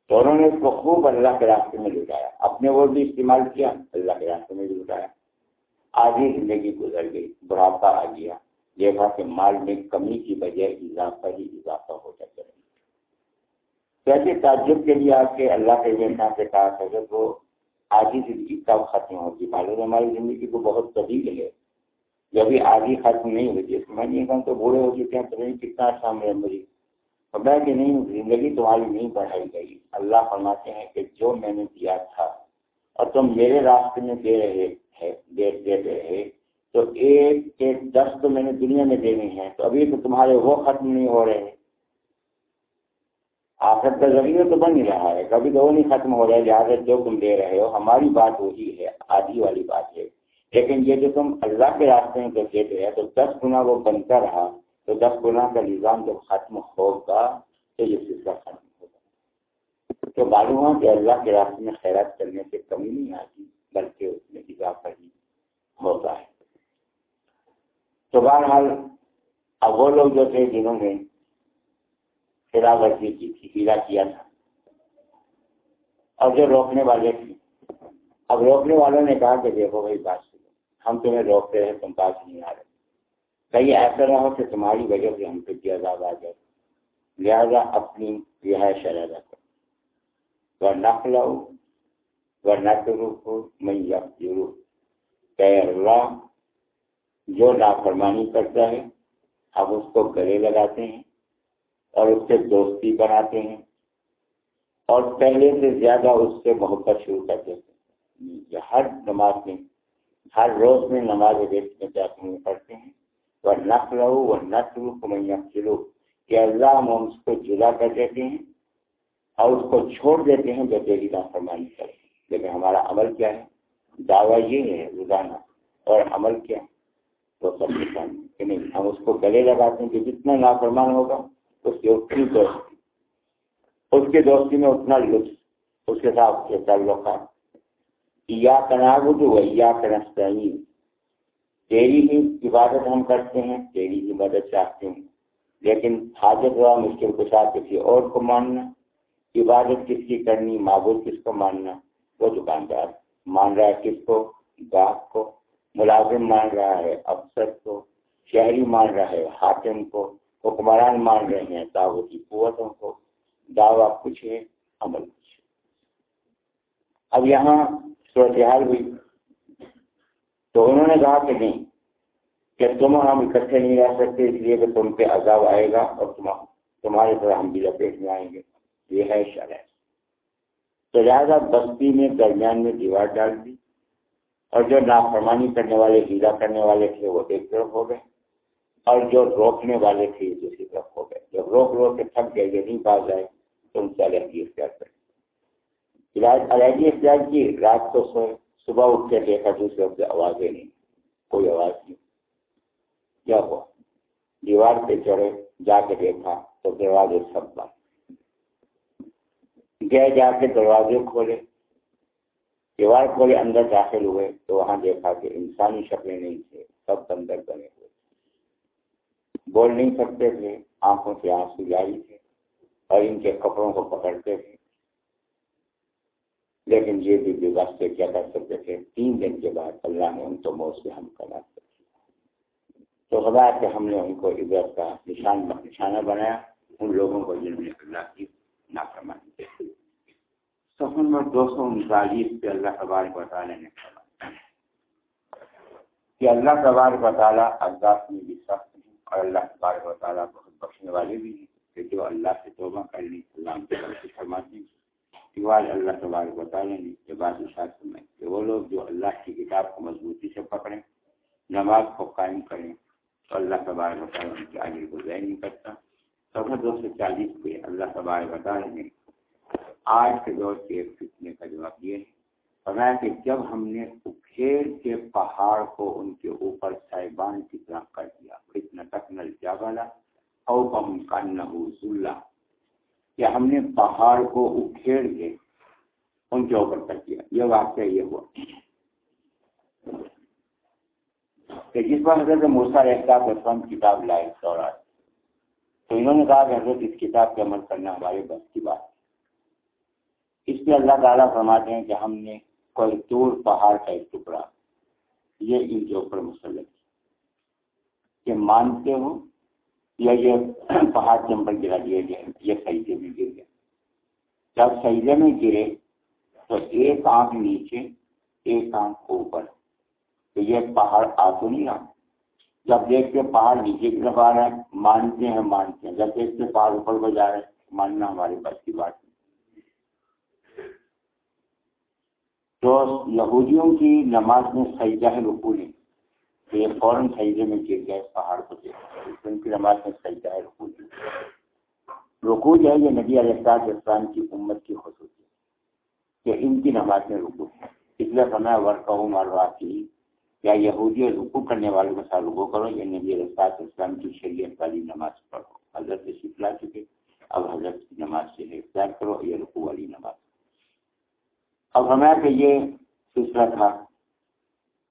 تو انہوں نے اس کو خوب اللہ کے راستے میں لٹایا۔ اپنے وہ بھی استعمال کیا، اللہ کے راستے میں بھی لٹایا۔ آدھی زندگی گزر گئی، بڑھاپا آ گیا۔ دیکھا کہ مال میں کمی کی بجائے اضافہ ہی اضافہ ہوتا چلے کیسے تعجب کے لیے آپ کے اللہ کے سے کہا تھا وہ آدھی زندگی کب ختم ہوگی؟ معلوم ہماری زندگی کو بہت طویل ہے۔ جب آدھی ختم نہیں ہوتی میں نہیں کہوں تو بوڑھے ہو چکے ہیں، تو نہیں، کتنا اچھا میرے مریض میں کہ نہیں، زندگی تمہاری نہیں بڑھائی گئی۔ اللہ فرماتے ہیں کہ جو میں نے دیا تھا، اور تم میرے راستے میں دے رہے ہیں، دے دے رہے تو ایک ایک دس تو میں نے دنیا میں دینے ہیں، تو ابھی تو تمہارے وہ ختم نہیں ہو رہے ہیں۔ آخر کا ذریعہ تو بن ہی رہا ہے۔ کبھی تو وہ نہیں ختم ہو رہا ہے لہٰذا جو تم دے رہے ہو، ہماری بات وہی ہے، آدھی والی بات ہے۔ لیکن یہ جو تم اللہ کے راستے میں جو دیتے ہیں تو دس گنا وہ بنتا رہا۔ تو دس گنا کا نظام جب ختم ہوگا، تو یہ سلسلہ ختم ہوگا۔ تو معلوم ہوا کہ اللہ کے راستے میں خیرات کرنے سے کمی نہیں آتی، بلکہ اس میں اضافہ ہی ہوتا ہے۔ تو بہرحال، اب وہ لوگ جو تھے، جنہوں نے ورزی کی تھی ہیلا کیا تھا۔ اور جو روکنے والے تھے۔ اب روکنے والوں نے کہا کہ دیکھو بھائی، بات سنو۔ ہم تمہیں روکتے ہیں، تم پاس نہیں آ رہے۔ کہیں ایسا نہ ہو کہ تمہاری وجہ سے ہم پہ بھی عذاب آ جائے۔ لہذا اپنی رہائش ادا کرو۔ نہ کھلاؤ ورنہ کرو میں ضرور کہ اللہ جو لاپرمانی کرتا ہے، اب اس کو گلے لگاتے ہیں۔ اور اس سے دوستی بناتے ہیں اور پہلے سے زیادہ اس سے محبت شروع کرتے ہیں۔ یعنی ہر نماز میں، ہر روز میں نماز میں جاتے ہیں پڑھتے ہیں وہ نقل ہو وہ نقل کو میں چلو کہ اللہ ہم اس کو جدا کر دیتے ہیں اور اس کو چھوڑ دیتے ہیں جو تیری کا فرمانی کرے لیکن ہمارا عمل کیا ہے؟ دعویٰ یہ ہے، روزانہ۔ اور عمل کیا؟ تو سب کے سامنے کہ نہیں ہم اس کو گلے لگاتے ہیں کہ جتنا نافرمان ہوگا اس کی اتنی دوستی۔ اس کی دوستی میں اتنا لطف، اس کے ساتھ کے تعلقات۔ یا تناغ جو یا کنستانی تیری ہی عبادت ہم کرتے ہیں، تیری ہی مدد چاہتے ہیں۔ لیکن حاجت ہوا مشکل کے ساتھ کسی اور کو ماننا۔ عبادت کس کی کرنی، معبود کس کو ماننا؟ وہ دکاندار مان رہا ہے کس کو؟ گاہک کو۔ ملازم مان رہا ہے، افسر کو۔ شہری مان رہا ہے، حاکم کو۔ حکمران مان رہے ہیں دعوتی قوتوں کو، دعویٰ کچھ ہے عمل کچھ اب یہاں صورتحال ہوئی۔ تو انہوں نے کہا کہ نہیں، کہ تم ہم اکٹھے نہیں رہ سکتے، اس لیے کہ تم پہ عذاب آئے گا اور تمہارے طرح ہم بھی لپیٹ میں آئیں گے۔ یہ ہے شرح تو لہٰذا بستی میں درمیان میں دیوار ڈال دی اور جو نافرمانی کرنے والے ہیرا کرنے والے تھے، وہ ایک طرف ہو گئے۔ اور جو روکنے والے تھے دوسری طرف ہو گئے۔ جب روک روک کے تھک گئے یہ نہیں پاس جائے تو ان سے علیحدگی اختیار کریں علاج علیحدگی اختیار کی رات کو سوئے، صبح اٹھ کے دیکھا دوسرے وقت آوازیں نہیں، کوئی آواز نہیں۔ کیا ہوا؟ دیوار پہ چڑھے، جا کے دیکھا تو دروازے سب بند۔ گئے، جا کے دروازے کھولے۔ دیوار کھولے، اندر داخل ہوئے تو وہاں دیکھا کہ انسانی شکلیں نہیں تھے سب بندر بنے۔ بول نہیں سکتے تھے، آنکھوں سے آنسو جاری تھے اور ان کے کپڑوں کو پکڑتے تھے۔ لیکن یہ بھی بے کیا کر سکتے تھے۔ تین دن کے بعد اللہ نے ان کو موت سے ہم کرا تو خدا کہ ہم نے ان کو عزت کا نشان نشانہ بنایا۔ ان لوگوں کو جنہوں نے اللہ کی نافرمانی سفر نمبر دو سو انتالیس پہ اللہ تبارک و تعالیٰ نے کہا کہ اللہ تبارک و تعالیٰ میں بھی سخت اور اللہ تبارک و تعالیٰ بہت بخشنے والے بھی ہیں کہ جو اللہ سے توبہ کر لی اللہ کی فرماتے ہیں۔ اللہ تبارک و تعالیٰ نے یہ بات اشاعت سنائی کہ وہ لوگ جو اللہ کی کتاب کو مضبوطی سے پکڑیں، نماز کو قائم کریں، تو اللہ تبارک و تعالیٰ ان کے آگے کو ضائع نہیں کرتا۔ سفر دو سو چالیس پہ اللہ تبارک و تعالیٰ نے آج کے دور کے ایک فتنے کا جواب یہ ہے۔ فرمایا کہ جب ہم نے اکھیڑ کے پہاڑ کو ان کے اوپر صاحبان کی طرح کر دیا اتنا تک نل جاگالا او کم کا نہ کہ ہم نے پہاڑ کو اکھیڑ کے ان کے اوپر کر دیا۔ یہ واقعہ یہ ہوا۔ کہ جس پر حضرت موسا رہتا بسم کتاب لائے دوران تو انہوں نے کہا کہ حضرت، اس کتاب پہ عمل کرنا ہمارے بس کی بات اس پہ اللہ تعالیٰ فرماتے ہیں کہ ہم نے کوئی دور پہاڑ کا ایک ٹکڑا۔ یہ ان کے اوپر مسلط کہ مانتے ہو یا یہ پہاڑ چمپل گرا دیا گیا یہ سجدے میں گر گیا۔ جب سجدے میں گرے تو ایک آنکھ نیچے، ایک آنکھ اوپر۔ تو یہ پہاڑ آ تو نہیں رہا۔ جب دیکھتے پہاڑ نیچے کی طرف آ رہا ہے، مانتے ہیں مانتے ہیں۔ جب دیکھتے پہاڑ اوپر کو جا رہا ہے، ماننا ہمارے بس کی بات تو یہودیوں کی نماز میں سجدہ ہے رکو نہیں، تو یہ فوراً سجدے میں گر گئے، پہاڑ کو دیکھ ان کی نماز میں سجدہ ہے رکو نہیں۔ رکو جو ہے، یہ نبی علیہ اسلام کی امت کی خصوصی کہ ان کی نماز میں رکو ہے۔ اس لیے فرمایا ورک ہوں کی یا یہودی رکو کرنے والوں کے ساتھ رکو کرو، یا نبی علیہ اسلام کی شریعت والی نماز پڑھو۔ حضرت سکھلا چکے، اب حضرت کی نماز سے اختیار کرو یہ رکو والی نماز۔ اب ہمیں کہ یہ سلسلہ تھا۔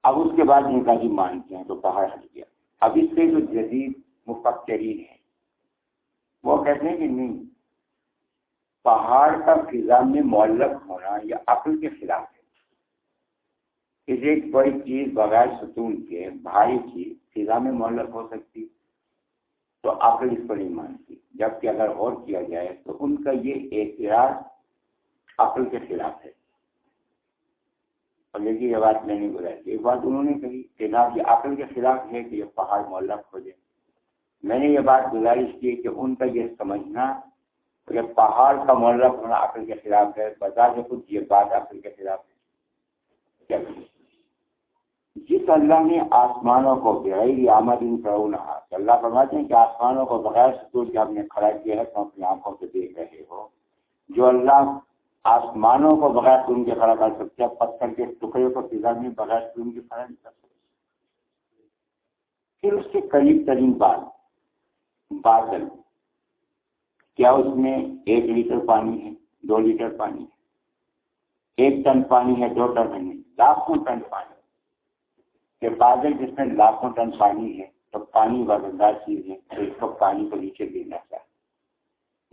اب اس کے بعد ان کا جی مانتے ہیں تو پہاڑ ہٹ گیا۔ اب اس سے جو جدید مفکرین ہیں، وہ کہتے ہیں کہ نہیں، پہاڑ کا فضا میں معلق ہونا یہ عقل کے خلاف ہے۔ اسے کوئی چیز بغیر ستون کے بھاری چیز فضا میں معلق ہو سکتی۔ تو عقل اس کو نہیں مانتی۔ جبکہ اگر غور کیا جائے تو ان کا یہ اعتراض عقل کے خلاف ہے۔ اور لیکن یہ بات میں نہیں بلائی ایک بات انہوں نے کہی کہ نہ، یہ عقل کے خلاف ہے کہ یہ پہاڑ معلق ہو جائے۔ میں نے یہ بات گزارش کی کہ ان کا یہ سمجھنا کہ پہاڑ کا معلق ہونا عقل کے خلاف ہے بتا کے خود یہ بات عقل کے خلاف ہے۔ کیا؟ جس اللہ نے آسمانوں کو بغیر آمد ان کرو اللہ فرماتے ہیں کہ آسمانوں کو بغیر سکول کے آپ نے کھڑا کیا ہے تو اپنی آنکھوں سے دیکھ رہے ہو۔ جو اللہ آسمانوں کو بغیر تم کے کھڑا کر سکتے ہیں پتھر کے ٹکڑے کو فضا میں بغیر تم کے کھڑا نہیں کر سکتے۔ پھر اس کے قریب ترین بات، بادل۔ کیا اس میں ایک لیٹر پانی ہے؟ دو لیٹر پانی ہے۔ ایک ٹن پانی ہے، دو ٹن نہیں لاکھوں ٹن پانی۔ کہ بادل جس میں لاکھوں ٹن پانی ہے، تو پانی وزندار چیز ہے۔ تو اس کو پانی کو نیچے گرنا چاہیے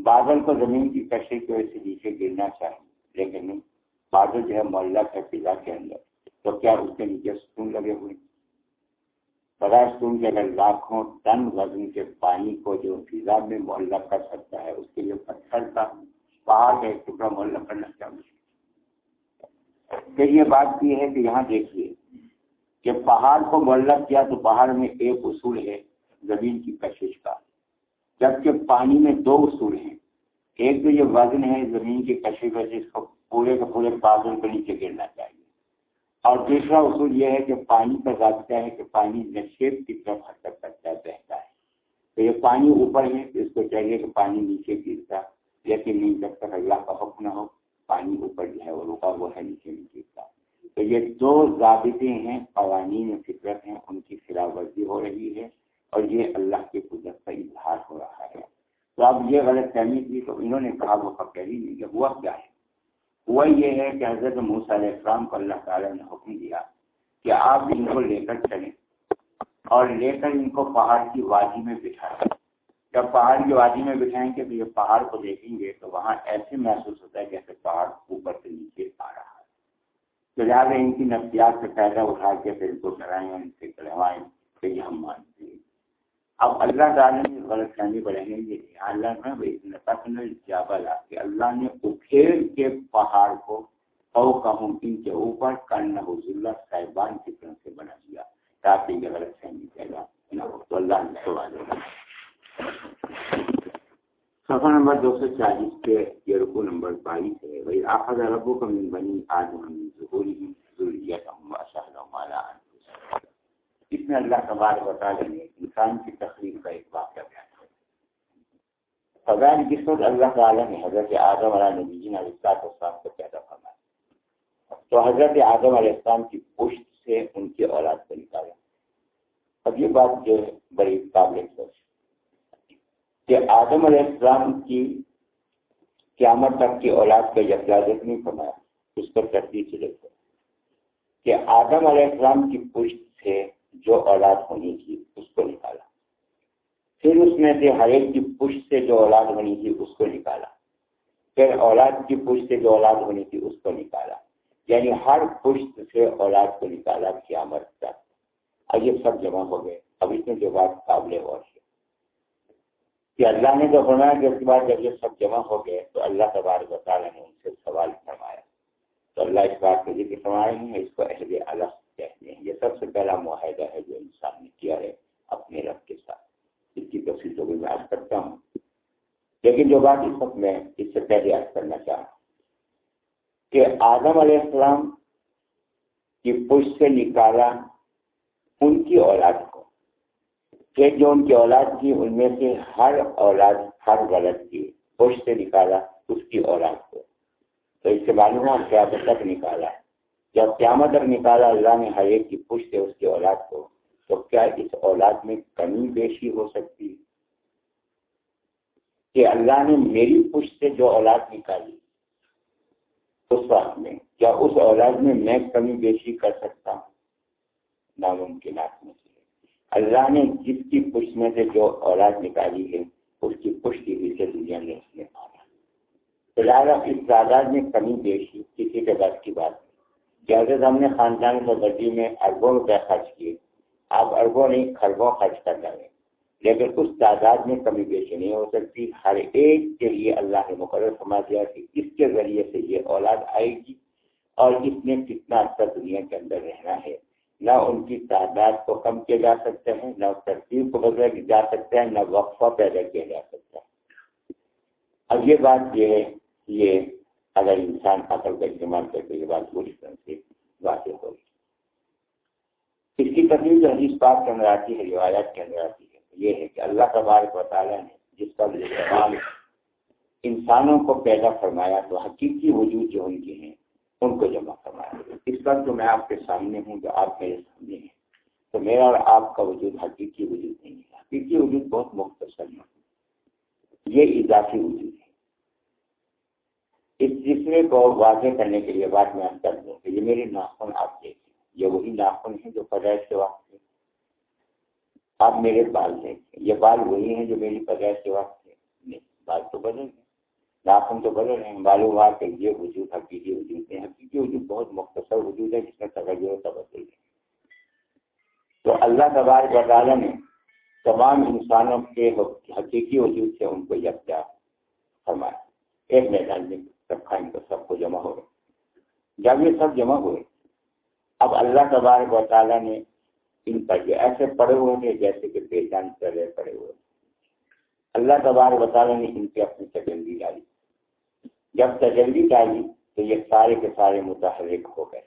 بادل کو زمین کی کشے کی وجہ سے نیچے گرنا چاہیے، لیکن بادل جو ہے محلہ ہے فضا کے اندر، تو کیا اس کے نیچے ستون لگے ہوئے؟ بغیر ستون کے اگر لاکھوں ٹن وزن کے پانی کو جو فضا میں محلہ کر سکتا ہے، اس کے لیے پتھر کا پہاڑ کا ایک ٹکڑا محلہ کرنا چاہیے پھر یہ بات یہ ہے کہ یہاں دیکھیے کہ پہاڑ کو محلہ کیا تو پہاڑ میں ایک اصول ہے زمین کی کشش کا۔ جبکہ پانی میں دو اصول ہیں۔ ایک تو یہ وزن ہے زمین کی کشی وجہ اس کو پورے کے پورے بادل کے نیچے گرنا چاہیے۔ اور دوسرا اصول یہ ہے کہ پانی کا ضابطہ ہے کہ پانی نشیب کی طرف حرکت کرتا ہے، بہتا ہے۔ تو یہ پانی اوپر ہے تو اس کو چاہیے کہ پانی نیچے گرتا لیکن نہیں جب تک اللہ کا حکم نہ ہو، پانی اوپر جو ہے وہ رکا ہوا ہے، نیچے نہیں گرتا۔ تو یہ دو ضابطے ہیں، قوانین فطرت ہیں، ان کی خلاف ورزی ہو رہی ہے۔ اور یہ اللہ کی قدرت کا اظہار ہو رہا ہے۔ تو اب یہ غلط فہمی تھی تو انہوں نے کہا وہ فکری نہیں کہ ہوا کیا ہے۔ ہوا یہ ہے کہ حضرت موسیٰ علیہ السلام کو اللہ تعالیٰ نے حکم دیا کہ آپ ان کو لے کر چلیں اور لے کر ان کو پہاڑ کی وادی میں بٹھائیں۔ جب پہاڑ کی وادی میں بٹھائیں گے تو یہ پہاڑ کو دیکھیں گے تو وہاں ایسے محسوس ہوتا ہے جیسے پہاڑ اوپر سے نیچے آ رہا ہے۔ تو لہٰذا ان کی نفسیات سے فائدہ اٹھا کے پھر ان کو ڈرائیں ان سے کروائیں کہ یہ ہم مانتے ہیں اب اللہ تعالیٰ نے غلط فہمی بڑھیں گے اللہ میں جابلا کہ اللہ نے اکھیڑ کے پہاڑ کو او کہوں ان کے اوپر کرنا حضول صاحبان کی طرف سے بنا دیا تاکہ یہ غلط فہمی پیدا نہ ہو۔ تو اللہ نے سوال سفر نمبر دو سو چالیس کے یہ رکو نمبر بائیس ہے۔ وہی آخر ربو کا من بنی آج ہم ظہوری ضروریت ہوں مالا اس میں اللہ تبار بتا دیں گے انسان کی تقریب کا ایک واقعہ بیان فضائل جس وقت اللہ تعالیٰ نے حضرت آدم علیہ نبی جی نے کو پیدا فرمایا۔ تو حضرت آدم علیہ السلام کی پشت سے ان کی اولاد کو نکالا۔ اب یہ بات جو ہے، بڑی قابل سوچ۔ کہ آدم علیہ السلام کی قیامت تک کی اولاد کا یقلازت نہیں فرمایا، اس پر تردید سے دیکھو۔ کہ آدم علیہ السلام کی پشت سے جو اولاد ہونی تھی اس کو نکالا۔ پھر اس میں سے ہر ایک کی پشت سے جو اولاد ہونی تھی اس کو نکالا۔ پھر اولاد کی پشت سے جو اولاد ہونی تھی اس کو نکالا۔ یعنی ہر پشت سے اولاد کو نکالا قیامت تک۔ اب یہ سب جمع ہو گئے۔ اب اس میں جو بات قابل غور ہے۔ کہ اللہ نے جو فرمایا کہ اس کے بعد جب یہ سب جمع ہو گئے تو اللہ تبارک و تعالیٰ نے ان سے سوال فرمایا۔ تو اللہ اس بات کو ذکر فرمائے ہیں، اس کو اہل الگ کہتے ہیں۔ یہ سب سے پہلا معاہدہ ہے جو انسان نے کیا ہے اپنے رب کے ساتھ۔ اس کی تفصیل تو بھی میں آج کرتا ہوں۔ لیکن جو بات اس وقت میں اس سے پہلے آج کرنا چاہوں کہ آدم علیہ السلام کی پش سے نکالا ان کی اولاد کو۔ کہ جو ان کی اولاد تھی، ان میں سے ہر اولاد ہر غلط کی پش سے نکالا اس کی اولاد کو۔ تو اس سے معلوم ہوا قیامت تک نکالا۔ جب قیامت تک نکالا اللہ نے ہر ایک کی پش سے اس کی اولاد کو، تو کیا اس اولاد میں کمی بیشی ہو سکتی؟ کہ اللہ نے میری پشت سے جو اولاد نکالی، اس وقت میں کیا اس اولاد میں میں کمی بیشی کر سکتا ہوں؟ ناممکنات میں سے۔ اللہ نے جس کی پشت میں سے جو اولاد نکالی ہے، اس کی پشتی ہوئی سے دنیا نے اس نے مانا فی الحال اس تعداد میں کمی بیشی، کسی کے بس کی بات جیسے ہم نے خاندان کو میں اربوں روپے خرچ کیے۔ آپ اربوں نہیں خربوں خرچ کر ڈالیں لیکن اس تعداد میں کمی بیشی نہیں ہو سکتی۔ ہر ایک کے لیے اللہ نے مقرر فرما دیا کہ اس کے ذریعے سے یہ اولاد آئے گی اور اس نے کتنا اچھا دنیا کے اندر رہنا ہے۔ نہ ان کی تعداد کو کم کیا جا سکتا ہے، نہ ترتیب کو بدلا جا سکتا ہے، نہ وقفہ پیدا کیا جا سکتا ہے۔ اب یہ بات یہ ہے، یہ اگر انسان عقل کا استعمال کرتے یہ بات پوری طرح سے واضح ہوگی اس کی تکلیف جو حدیث پاک کے اندر آتی ہے، روایات کے اندر آتی ہے، یہ ہے کہ اللہ تبارک و تعالیٰ نے جس کا تمام انسانوں کو پیدا فرمایا تو حقیقی وجود جو ان کے ہیں، ان کو جمع فرمایا۔ اس وقت جو میں آپ کے سامنے ہوں، جو آپ میرے سامنے ہیں، تو میرا اور آپ کا وجود حقیقی وجود نہیں ہے۔ حقیقی وجود بہت مختصر ہے۔ یہ اضافی وجود۔ اس جسم کو واضح کرنے کے لیے بات میں کر دوں کہ یہ میری ناخن آپ دیکھیں، یہ وہی ناخن ہے جو پیدائش کے وقت آپ میرے بال دیکھیں، یہ بال وہی ہیں جو میری پیدائش کے وقت تھے نہیں، بال تو بدل گئے ناخن تو بدل رہے ہیں۔ بالو بال کے یہ وجود حقیقی وجود ہے۔ حقیقی وجود بہت مختصر وجود ہے جس میں توجہ تبدل ہے۔ تو اللہ تبار تعالیٰ نے تمام انسانوں کے حقیقی وجود سے ان کو یکجا فرمایا۔ ایک میدان میں رکھا ان کو سب کو جمع ہو گئے جب یہ سب جمع ہوئے، اب اللہ تبارک و تعالیٰ نے ان پر یہ ایسے پڑے ہوئے ہیں جیسے کہ پہچان چلے پڑے ہوئے اللہ تبار بطالہ نے ان کی اپنی تجلی ڈالی۔ جب تجلی ڈالی تو یہ سارے کے سارے متحرک ہو گئے۔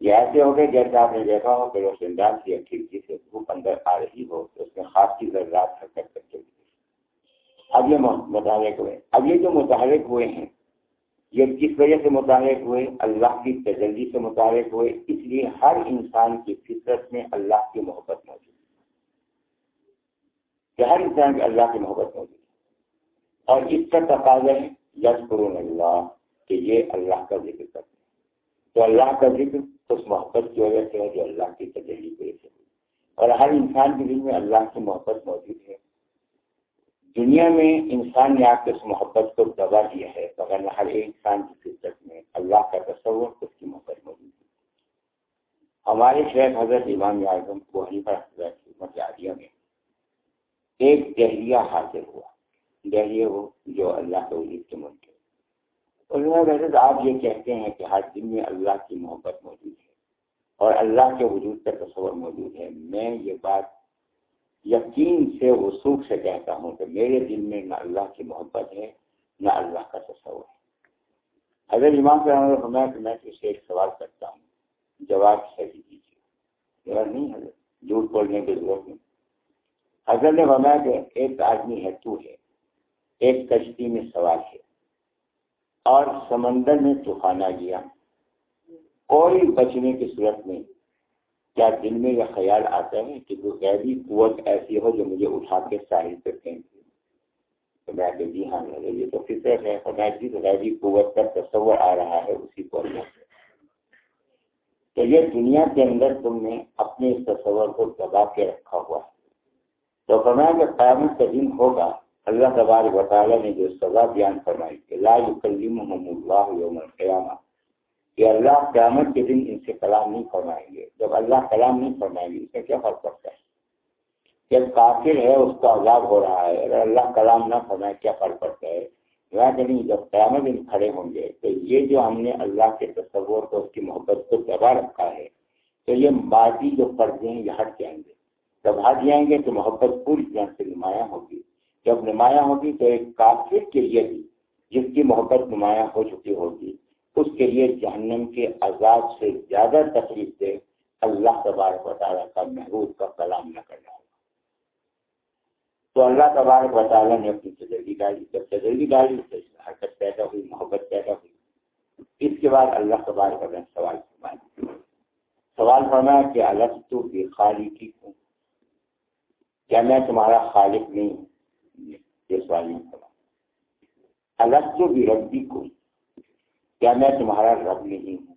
یہ ایسے ہو گئے جیسے آپ نے دیکھا ہو کہ روشن دان کی کھڑکی سے دھوپ اندر آ رہی ہو، تو اس میں خاصی ذرات حرکت کر چلی اب یہ متحرک ہوئے۔ اب یہ جو متحرک ہوئے ہیں یہ کس وجہ سے متعلق ہوئے، اللہ کی تجلی سے متعلق ہوئے، اس لیے ہر انسان کی فطرت میں اللہ کی محبت موجود ہے۔ کہ ہر انسان کی اللہ کی محبت موجود ہے۔ اور اس کا تقاضا ہے یس قرون اللہ، کہ یہ اللہ کا ذکر کرتے ہیں۔ تو اللہ کا ذکر اس محبت کی وجہ سے ہے جو اللہ کی تجلی کی وجہ سے۔ اور ہر انسان کے دل میں اللہ کی محبت موجود ہے۔ دنیا میں انسان نے آپ کے اس محبت کو دبا دیا ہے مگر ہر ایک انسان کی فطرت میں اللہ کا تصور اس کی محبت موجود ہے۔ ہمارے شیخ حضرت امام اعظم کو خدمت عالیہ میں ایک دہلیہ حاصل ہوا۔ دہلیہ وہ جو اللہ کے وجود کے ملک ہے۔ ویسے آپ یہ کہتے ہیں کہ ہر دن میں اللہ کی محبت موجود ہے اور اللہ کے وجود کا تصور موجود ہے۔ میں یہ بات یقین سے وسوخ سے کہتا ہوں کہ میرے دل میں نہ اللہ کی محبت ہے، نہ اللہ کا تصور ہے۔ اگر امام سے فرمایا کہ میں اسے ایک سوال کرتا ہوں۔ جواب صحیح دیجیے۔ ذرا نہیں حضرت، جھوٹ بولنے کی ضرورت نہیں۔ حضرت نے فرمایا کہ ایک آدمی ہے تو ہے، ایک کشتی میں سوار ہے، اور سمندر میں طوفان آ گیا۔ کوئی بچنے کی صورت میں کیا دن میں یہ خیال آتا ہے کہ کوئی غیبی قوت ایسی ہو جو مجھے اٹھا کے ساحل پہ پھینک تو میں کہ جی ہاں یہ تو فطرت ہے، اور میں جس غیبی قوت کا تصور آ رہا ہے، اسی کو اللہ سے تو یہ دنیا کے اندر تم نے اپنے اس تصور کو دبا کے رکھا ہوا ہے۔ تو فرمایا کہ قیامت کا دن ہوگا، اللہ تبارک و تعالیٰ نے جو سزا بیان فرمائی کہ لا یکلم اللہ یوم القیامہ کہ اللہ قیامت کے دن ان سے کلام نہیں فرمائیں گے۔ جب اللہ کلام نہیں فرمائیں گے، اس سے کیا فرق پڑتا ہے؟ جب کافر ہے، اس کا عذاب ہو رہا ہے، اگر اللہ کلام نہ فرمائے، کیا فرق پڑتا ہے؟ نہیں جب قیامت دن کھڑے ہوں گے، تو یہ جو ہم نے اللہ کے تصور کو، اس کی محبت کو دبا رکھا ہے، تو یہ ماضی جو پردے ہیں، یہ ہٹ جائیں گے۔ جب ہٹ جائیں گے، تو محبت پوری طرح سے نمایاں ہوگی۔ جب نمایاں ہوگی، تو ایک کافر کے لیے بھی جس کی محبت نمایاں ہو چکی ہوگی۔ اس کے لیے جہنم کے عذاب سے زیادہ تکلیف دے، اللہ تبارک و تعالیٰ کا محبوب کا کلام نہ کرنا ہوگا تو اللہ تبارک و تعالیٰ نے اپنی تجربی ڈالی۔ جب تجربی ڈالی تو حرکت پیدا ہوئی، محبت پیدا ہوئی۔ اس کے بعد اللہ تبارک نے سوال فرمایا۔ سوال فرمایا کہ الگ تو بے خالی کی ہوں کیا میں تمہارا خالق نہیں ہوں؟ یہ سوال نہیں کرا الگ تو بھی ربی کو کیا میں تمہارا رب نہیں ہوں؟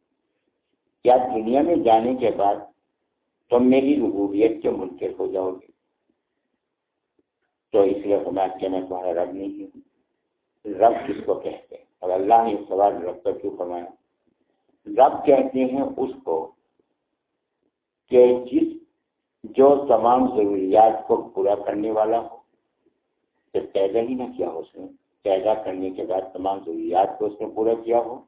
کیا دنیا میں جانے کے بعد تم میری ربوبیت کے منکر ہو جاؤ گے؟ تو اس لیے کیا میں تمہارا رب نہیں ہوں۔ رب کس کو کہتے ہیں؟ اور اللہ نے سوال رب کا کیوں فرمایا؟ رب کہتے ہیں اس کو کہ جس جو تمام ضروریات کو پورا کرنے والا ہو تو پیدا ہی نہ کیا اس نے پیدا کرنے کے بعد تمام ضروریات کو اس نے پورا کیا ہو۔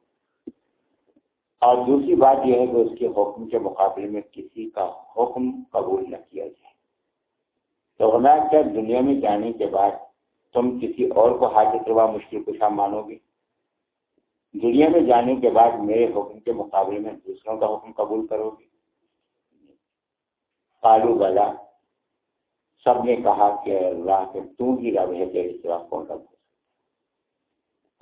اور دوسری بات یہ ہے کہ اس کے حکم کے مقابلے میں کسی کا حکم قبول نہ کیا جائے۔ تو ہمارا کیا دنیا میں جانے کے بعد تم کسی اور کو حاضر کروا مشکل کشا مانو گے۔ دنیا میں جانے کے بعد میرے حکم کے مقابلے میں دوسروں کا حکم قبول کرو گے۔ کالو بلا سب نے کہا کہ اللہ کے تو ہی رب ہے، تیرے سوا کون رب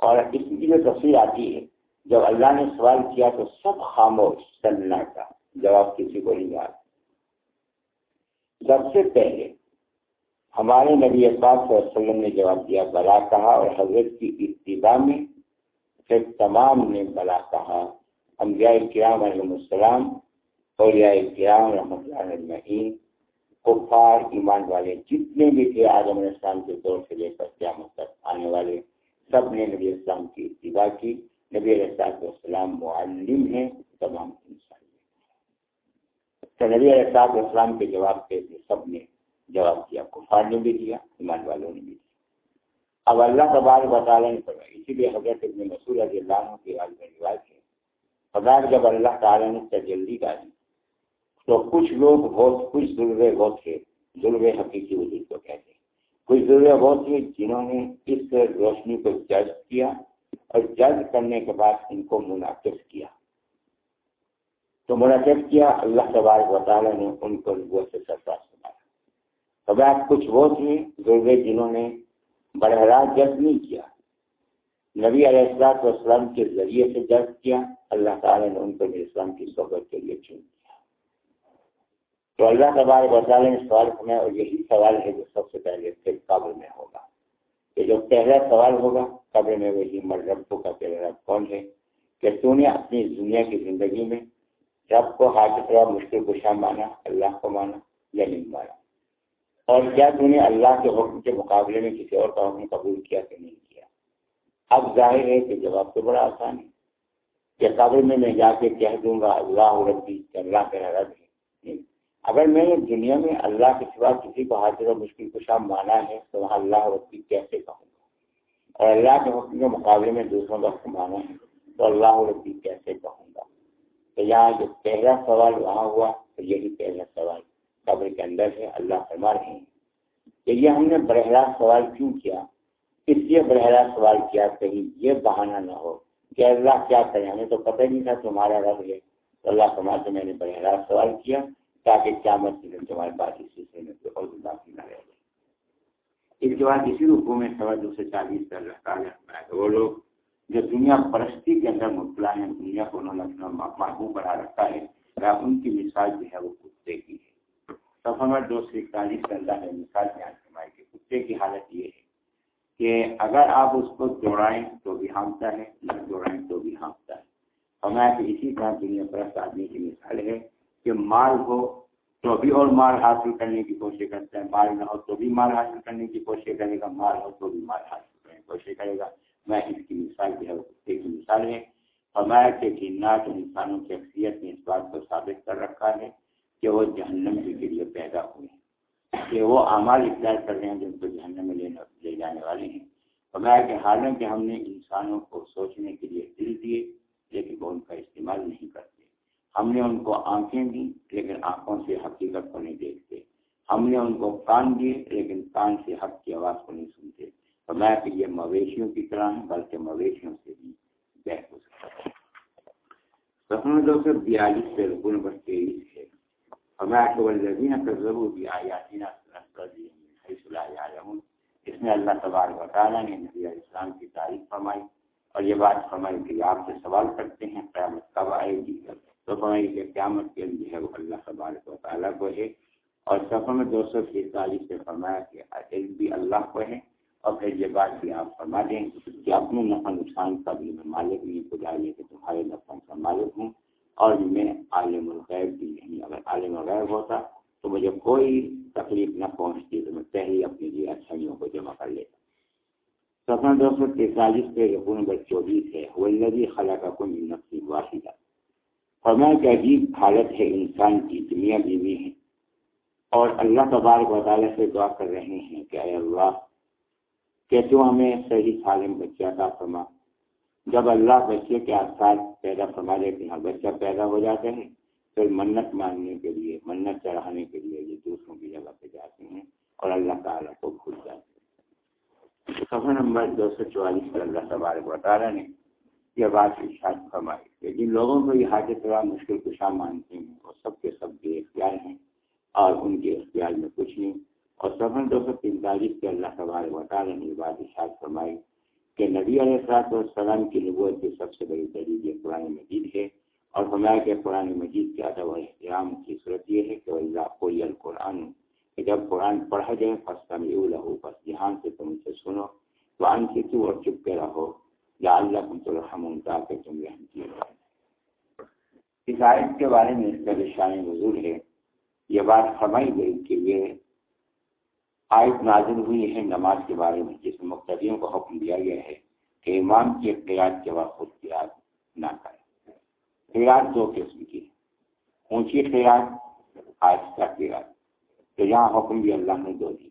اور اس کی جو تفصیل آتی ہے، جب اللہ نے سوال کیا تو سب خاموش سننا کا جواب کسی کو نہیں یاد سب سے پہلے ہمارے نبی اقبال صلی اللہ علیہ وسلم نے جواب دیا، بلا کہا، اور حضرت کی ابتدا میں پھر تمام نے بلا کہا۔ انبیاء کرام علیہ السلام، اولیاء کرام رحمۃ اللہ علیہ کفار، ایمان والے جتنے بھی تھے آدم علیہ السلام کے دور سے لے کر قیامت تک آنے والے سب نے نبی اسلام کی اتباع کی۔ نبی علیہ السلام معلم ہیں، تمام انسان تو نبی علیہ السلام کے جواب پہ سب نے جواب دیا کفار نے بھی دیا ایمان والوں نے بھی دیا اب اللہ تبار وطالعہ نے پڑھا اسی لیے حضرت ابن مسور علی اللہ کے روایت ہے خدا جب اللہ تعالیٰ نے تجلی ڈالی، تو کچھ لوگ بہت، کچھ ضرورے بہت تھے ضرور حقیقی وجود کو کہتے ہیں۔ کچھ ضرورت بہت تھے جنہوں نے اس روشنی کو جج کیا اور جج کرنے کے بعد ان کو منعقد کیا۔ تو منعقد کیا، اللہ تبارک و تعالیٰ نے ان کو وہ سے سرفراز سنایا تو کچھ وہ تھے ضرورت جنہوں نے براہ راست جج نہیں کیا۔ نبی علیہ السلاط والسلام کے ذریعے سے جج کیا، اللہ تعالیٰ نے ان کو اسلام کی صحبت کے لیے چن کیا۔ تو اللہ تبارک وطالعہ نے سوال کرنا اور یہی سوال ہے جو سب سے پہلے پھر قبر میں ہوگا۔ کہ جو پہلا سوال ہوگا قبر میں وہی مر رب کا پہلا رب کون ہے؟ کہ تو نے اپنی دنیا کی زندگی میں رب کو حاصل کرا مشکل کشا مانا، اللہ کو مانا یا نہیں مانا؟ اور کیا تو نے اللہ کے حکم کے مقابلے میں کسی اور کا حکم قبول کیا کہ نہیں کیا؟ اب ظاہر ہے کہ جواب تو بڑا آسان ہے۔ کہ قبر میں میں جا کے کہہ دوں گا، اللہ ربی، کہ اللہ کا رب ہے۔ اگر میں نے دنیا میں اللہ کے سوا کسی کو حاضر و مشکل کشا مانا ہے، تو وہاں اللہ ربی کیسے کہوں گا؟ اور اللہ کے حکم کے مقابلے میں دوسروں کا حکم مانا ہے، تو اللہ ربی کیسے کہوں گا؟ تو یہاں جو پہلا سوال وہاں ہوا، تو یہی پہلا سوال قبر کے اندر ہے، اللہ فرما رہے ہیں۔ کہ یہ ہم نے براہ سوال کیوں کیا؟ اس لیے براہ سوال کیا، کہیں یہ بہانہ نہ ہو کہ اللہ کیا کرے، ہمیں تو پتہ ہی نہیں تھا تمہارا رب ہے۔ تو اللہ فرما سے میں نے براہ سوال کیا تاکہ قیامت کے دن تمہارے پاس اس سلسلے میں کوئی اور باقی نہ رہ جائے۔ اس کے بعد اسی رکو میں سوا دو سو چالیس کا اللہ تعالیٰ کہ وہ لوگ جو دنیا پرستی کے اندر مبتلا ہے دنیا کو انہوں نے اپنا محبوب بنا رکھا ہے ان کی مثال جو ہے وہ کتے کی ہے۔ سفر نمبر دو سو اکتالیس کا اللہ نے مثال بیان فرمائی کہ کتے کی حالت یہ ہے کہ اگر آپ اس کو دوڑائیں تو بھی ہانپتا ہے، نہ دوڑائیں تو بھی ہانپتا ہے۔ ہمارا کہ اسی طرح دنیا پرست آدمی کی مثال ہے کہ مال ہو تو بھی اور مال حاصل کرنے کی کوشش کرتا ہے۔ مال نہ ہو تو بھی مال حاصل کرنے کی کوشش کرے گا، مال ہو تو بھی مال حاصل کرنے کی کوشش کرے گا۔ میں اس کی مثال جو ہے کتے کی مثال ہے۔ ہمارا کہ جنات انسانوں کی اکثریت نے اس بات کو ثابت کر رکھا ہے کہ وہ جہنم کے لیے پیدا ہوئے ہیں۔ کہ وہ اعمال اختیار کر رہے ہیں جن کو جہنم میں لینا لے جانے والے ہیں۔ فرمایا کہ حالانکہ ہم نے انسانوں کو سوچنے کے لیے دل دیے، لیکن وہ ان کا استعمال نہیں کرتے۔ ہم نے ان کو آنکھیں دی لیکن آنکھوں سے حقیقت کو نہیں دیکھتے۔ ہم نے ان کو کان دیے لیکن کان سے حق کی آواز کو نہیں سنتے۔ فرمایا کہ یہ مویشیوں کی طرح ہے بلکہ مویشیوں سے بھی بہ ہو سکتا ہے۔ دو سو بیالیس سے رکن نمبر تیئیس ہے۔ فرمایا کہ وہ لذین کا ضرور بھی آیاتینہ اس میں اللہ تبارک و تعالیٰ نے نبی علیہ السلام کی تعریف فرمائی اور یہ بات فرمائی کہ آپ سے سوال کرتے ہیں، قیامت کب آئے گی؟ تو فرمائی قیامت کے لیے ہے وہ اللہ تبارک و تعالیٰ کو ہے۔ اور سفر میں دو سو سینتالیس سے فرمایا کہ علم بھی اللہ کو ہے۔ اور پھر یہ بات بھی آپ فرما دیں کہ اپنے نفع نقصان کا بھی میں مالک نہیں پجائیے کہ تمہارے نفع کا مالک ہوں۔ اور میں عالم الغیب بھی نہیں۔ اگر عالم الغیب ہوتا تو مجھے کوئی تکلیف نہ پہنچتی، تو میں پہلے اپنے لیے اچھائیوں کو جمع کر لیتا۔ سفر دو سو تینتالیس پہ رقو نمبر چوبیس ہے وہ لگی خلا کا کوئی نفسی واحدہ فرما کا عجیب حالت ہے انسان کی، دنیا بیوی ہے۔ اور اللہ تبارک و تعالیٰ سے دعا کر رہے ہیں کہ اے اللہ، کہ تو ہمیں صحیح سالم بچہ کا فرما۔ جب اللہ بچے کے آسان پیدا فرما لیتے ہیں بچہ پیدا ہو جاتا ہے۔ پھر منت ماننے کے لیے، منت چڑھانے کے لیے یہ دوسروں کی جگہ پہ جاتے ہیں اور اللہ تعالیٰ کو بھول جاتے ہیں۔ سفر نمبر دو سو چوالیس پر اللہ تبارک وطالعہ نے یہ بات ارشاد فرمائی۔ کہ جن لوگوں کو یہ حاجت بڑا مشکل کشا مانتے ہیں وہ سب کے سب بے اختیار ہیں اور ان کے اختیار میں کچھ نہیں۔ اور سفر دو سو پینتالیس کے اللہ تبارک وطالعہ نے یہ بات ارشاد فرمائی کہ نبی علیہ السلاط والسلام کی نبوت کی سب سے بڑی دلیل یہ قرآن مجید ہے اور فرمایا کہ قرآن مجید کے ادب و احترام کی صورت یہ ہے کہ اللہ کوئی القرآن، کہ جب قرآن پڑھا جائے فستا میں لہو بس دھیان سے تم سے سنو تو ان سے تو اور چپ کے رہو۔ یا اللہ تم تو رحم تاکہ تم رحم کیے اس آیت کے بارے میں اس کا شان وضول ہے، یہ بات فرمائی گئی کہ یہ آیت نازل ہوئی ہے نماز کے بارے میں، جس میں مقتدیوں کو حکم دیا گیا ہے کہ امام کی اختیار کے بعد خود قیاد نہ کرے خیرات دو قسم کی اونچی خیرات آہستہ خیرات تو یہاں حکم بھی اللہ نے دو دی۔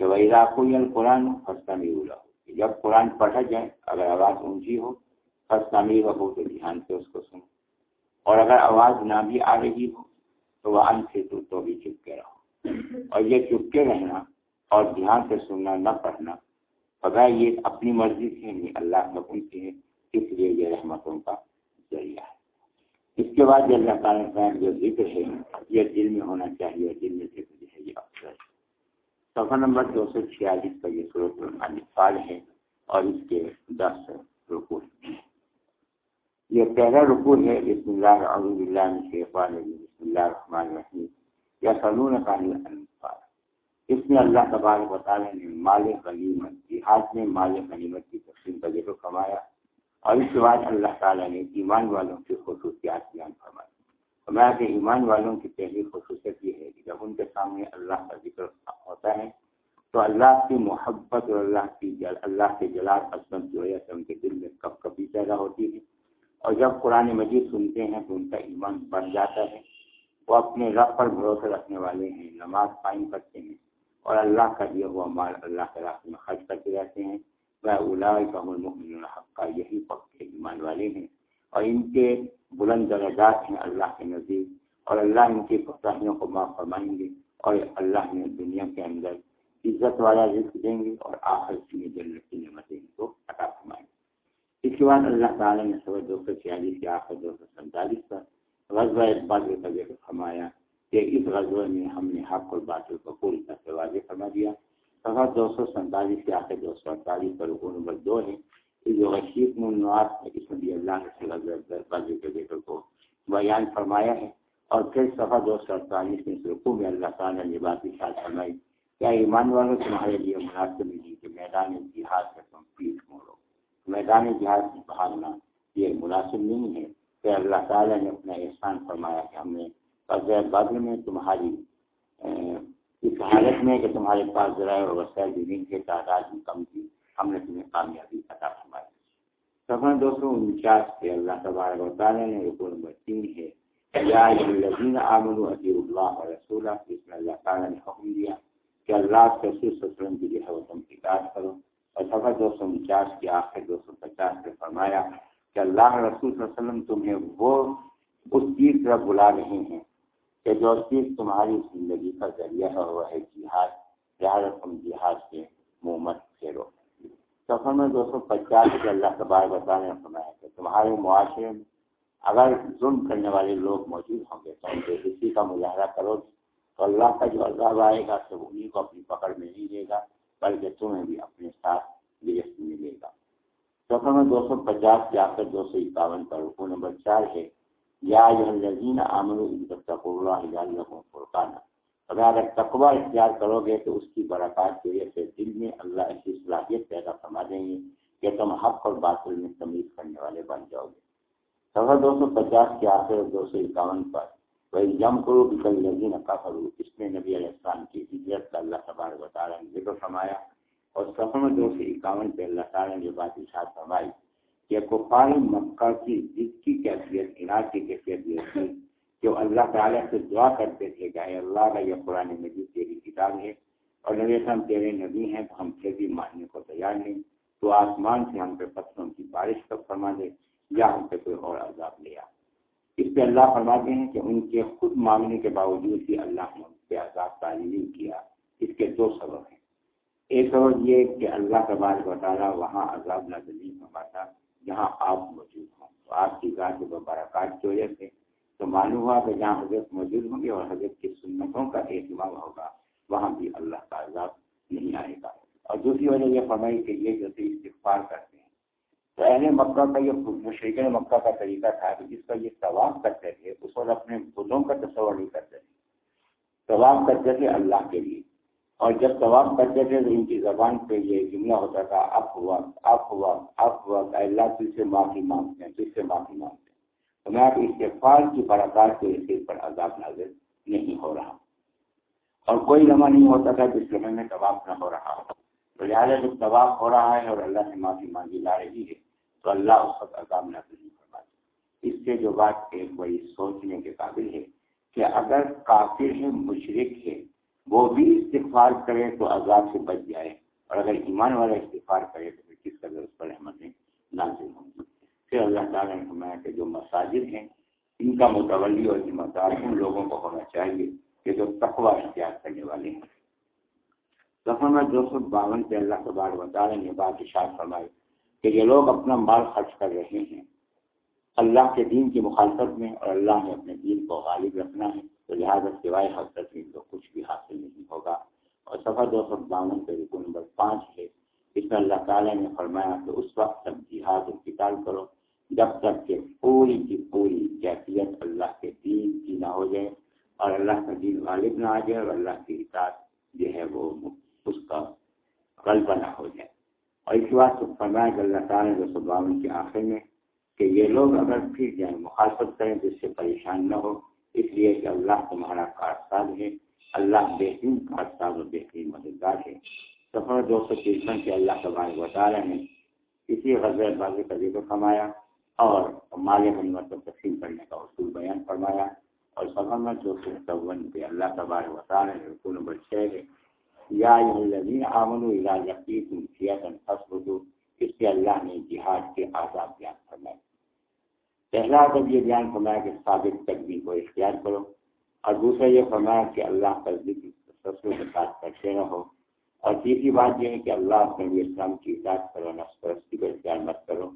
کہ وہ علاقوں قرآن خستہ میں اولا ہو جب قرآن پڑھا جائے، اگر آواز اونچی ہو خستہ میں ہو، تو دھیان سے اس کو سنو۔ اور اگر آواز نہ بھی آ رہی ہو، تو وہ ان سے تو بھی چپ کے رہو۔ اور یہ چپکے رہنا اور دھیان سے سننا نہ پڑھنا خدا یہ اپنی مرضی سے نہیں اللہ حکم سے ہے اس لیے یہ رحمتوں کا ذریعہ ہے۔ اس کے بعد جو اللہ تعالیٰ جو ذکر ہے، یہ دل میں ہونا چاہیے دل میں ذکر جو ہے، یہ افسر صفحہ نمبر دو سو چھیالیس کا یہ صورت فال ہے اور اس کے دس رکو یہ پہلا رکو ہے، بسم اللہ عبد اللہ شیخوان بسم اللہ الرحمن الرحیم۔ یا سلون انفار اس میں اللہ تبارک و تعالیٰ نے مال غنیمت، جہاد میں مال غنیمت کی تقسیم کا ذکر فرمایا اور اس کے بعد اللہ تعالیٰ نے ایمان والوں کی خصوصیات بیان فرمائی۔ فرمایا کہ ایمان والوں کی پہلی خصوصیت یہ ہے کہ جب ان کے سامنے اللہ کا ذکر ہوتا ہے، تو اللہ کی محبت اور اللہ کی جل، اللہ کے جلال عصمت کی وجہ سے ان کے دل میں کب کبھی پیدا ہوتی ہے۔ اور جب قرآن مجید سنتے ہیں تو ان کا ایمان بڑھ جاتا ہے۔ وہ اپنے رب پر بھروسہ رکھنے والے ہیں، نماز قائم کرتے ہیں اور اللہ کا دیا ہوا مال اللہ کے راستے میں خرچ کرتے رہتے ہیں۔ وہ اولا کا الحق کا یہی پکے ایمان والے ہیں۔ اور ان کے بلند درجات ہیں اللہ کے نزدیک اور اللہ ان کی پختاحیوں کو معاف فرمائیں گے اور اللہ نے دنیا کے اندر عزت والا رزق دیں گے اور آخر کی جنت کی نعمتیں ان کو عطا فرمائیں گے۔ اس کے بعد اللہ تعالیٰ نے سب دو سو چھیالیس کے آخر دو سو سینتالیس پر غزوہ باطل کا ذکر فرمایا کہ اس غزوہ میں ہم نے حق اور باطل کو پوری طرح سے واضح فرما دیا۔ سفر دو سو سینتالیس کے آخر دو سو اڑتالیس پر رکو نمبر دو ہے۔ جو رشید منوات اس میں بھی اللہ نے صلی اللہ کے بیٹوں کو بیان فرمایا ہے اور پھر صفحہ دو سو اڑتالیس میں رقو میں اللہ تعالیٰ نے بات شاد فرمائی کیا ایمان والوں تمہارے لیے مناسب نہیں کہ میدان جہاد میں تم پیٹ موڑو میدان جہاد میں بھاگنا یہ مناسب نہیں ہے کہ اللہ تعالیٰ نے اپنا احسان فرمایا کہ ہم نے فضر بدر میں تمہاری اس حالت میں کہ تمہارے پاس ذرائع اور وسائل زمین کے تعداد میں کم تھی۔ ہم نے تمہیں کامیابی عطا فرمائی۔ سفر دو سو انچاس سے اللہ تبارک و تعالیٰ نے رکو نمبر تین ہے یا الذین آمنوا اطیعوا اللہ و رسولہ، اس میں اللہ تعالیٰ نے حکم دیا کہ اللہ کے رسول صلی اللہ علیہ وسلم کی جو ہے وہ تم اطاعت کرو۔ اور سفر دو سو انچاس کے آخر دو سو پچاس سے فرمایا کہ اللہ رسول صلی اللہ علیہ وسلم تمہیں وہ اس چیز طرف بلا رہے ہیں کہ جو چیز تمہاری زندگی کا ذریعہ ہے، وہ ہے جہاد۔ لہٰذا تم جہاد کے محمد پھیرو سفر میں دو سو پچاس کے اللہ کے بار بتانے فرمایا کہ تمہارے معاشرے میں اگر ظلم کرنے والے لوگ موجود ہوں گے تو ان کے کسی کا مظاہرہ کرو تو اللہ کا جو عذاب آئے گا تو انہیں کو اپنی پکڑ میں نہیں لے گا، بلکہ تمہیں بھی اپنے ساتھ گرفت میں لے گا۔ سفر میں دو سو پچاس کے آخر دو سو اکاون پر رکو نمبر چار ہے۔ یا الذین آمنوا تقوا اللہ فرقانا اگر اگر تقوا اختیار کرو گے تو اس کی برکات کی وجہ سے دل میں اللہ ایسی صلاحیت پیدا فرما دیں گے کہ تم حق اور باطل میں تمیز کرنے والے بن جاؤ گے۔ سفر دو سو پچاس کے آخر دو سو اکاون پر وہی جم کرو بکل لذین کرو اس میں نبی علیہ السلام کی ہجرت کا اللہ تبارک و تعالیٰ نے ذکر فرمایا اور سفر میں دو سو اکاون پہ اللہ تعالیٰ نے بات اشاعت فرمائی کہ کفار مکہ کی ضد کی کیفیت انعد کی کیفیت یہ تھی کہ وہ اللہ تعالیٰ سے دعا کرتے تھے کہ اللہ کا یہ قرآن مجید تیری کتاب ہے اور نبی ہم تیرے نبی ہیں، تو ہم پھر بھی ماننے کو تیار نہیں۔ تو آسمان سے ہم پہ پتھروں کی بارش کب فرما دے یا ہم پہ کوئی اور عذاب لیا اس پہ اللہ فرماتے ہیں کہ ان کے خود مانگنے کے باوجود بھی اللہ نے ان پہ عذاب تعلیم کیا۔ اس کے دو سبب ہیں۔ ایک سبب یہ کہ اللہ کا بار بطالہ وہاں عذاب نہ فرماتا جہاں آپ موجود ہوں۔ تو آپ کی ذات و برکات کی وجہ سے تو معلوم ہوا کہ جہاں حضرت موجود ہوں گے اور حضرت کی سنتوں کا اہتمام ہوگا، وہاں بھی اللہ کا عذاب نہیں آئے گا۔ اور دوسری وجہ یہ فرمائی کہ یہ جو استغفار کرتے ہیں۔ تو اہل مکہ کا یہ مشرق مکہ کا طریقہ تھا کہ جس کا یہ طواف کرتے تھے، اس وقت اپنے بدوں کا تصور نہیں کرتے تھے۔ طواف کرتے تھے اللہ کے لیے۔ اور جب طواف کرتے تھے تو ان کی زبان پہ یہ جملہ ہوتا تھا، اب ہوا اب ہوا اب ہوا۔ اللہ تجھ سے معافی مانگتے ہیں، تجھ سے معافی مانگتے ہیں۔ میں آپ کی برکات کے اس پر عذاب نازل نہیں ہو رہا۔ اور کوئی لمحہ نہیں ہوتا تھا جس لمحے میں طواف نہ ہو رہا ہو۔ تو لہٰذا جب طواف ہو رہا ہے اور اللہ سے معافی مانگی لا رہی ہے، تو اللہ اس وقت عذاب نازل نہیں فرماتے اس سے جو بات ایک بڑی سوچنے کے قابل ہے کہ اگر کافر ہے مشرق ہے، وہ بھی استغفار کرے تو عذاب سے بچ جائے۔ اور اگر ایمان والا استغفار کرے تو پھر کس قدر اس پر احمد نازل ہوں گی پھر اللہ تعالیٰ نے فرمایا کہ جو مساجد ہیں، ان کا متولی اور ذمہ دار ان لوگوں کو ہونا چاہیے کہ جو تقوا اختیار کرنے والے ہیں۔ سفر میں دو سو باون سے اللہ تبار وطالعہ نے بات اشاعت فرمائی کہ یہ لوگ اپنا مال خرچ کر رہے ہیں۔ اللہ کے دین کی مخالفت میں اور اللہ نے اپنے دین کو غالب رکھنا ہے، تو لہٰذا سوائے حضرت تو کچھ بھی حاصل نہیں ہوگا۔ اور سفر دو سو باون کے رکو نمبر پانچ ہے، اس میں اللہ تعالیٰ نے فرمایا کہ اس وقت تک جہاد انتقال کرو۔ جب تک کہ پوری کی پوری کیفیت اللہ کے دین کی نہ ہو جائے اور اللہ کا دین غالب نہ آ جائے اور اللہ کی اطاعت جو ہے وہ اس کا غلبہ نہ ہو جائے۔ اور اس بات کو فرمایا کہ اللہ تعالیٰ نے دو سو باون کے آخر میں کہ یہ لوگ اگر پھر جائیں مخالفت کریں تو اس سے پریشان نہ ہو۔ اس لیے کہ اللہ تمہارا کارساز ہے۔ اللہ بہترین کارساز اور بہترین مددگار ہے۔ سفر دو سو ترپن کے اللہ تبارک وطالعہ نے اسی غزل بازی کا ذکر فرمایا۔ اور مال غنیمت کو تقسیم کرنے کا اصول بیان فرمایا اور سفر میں دو سو چون پہ اللہ تبارک وطالعہ نے رکو نمبر چھ ہے یا الذین آمنوا اذا لقیتم فئۃ فاثبتوا، اس سے اللہ نے جہاد کے آزاد بیان فرمائے۔ پہلا ادب یہ بیان فرمایا کہ ثابت تقدیم کو اختیار کرو اور دوسرا یہ فرمایا کہ اللہ کا ذکر کے ساتھ کرتے رہو۔ اور تیسری بات یہ ہے کہ اللہ نبی اسلام کی اجازت کرو نفس پرستی کو اختیار مت کرو۔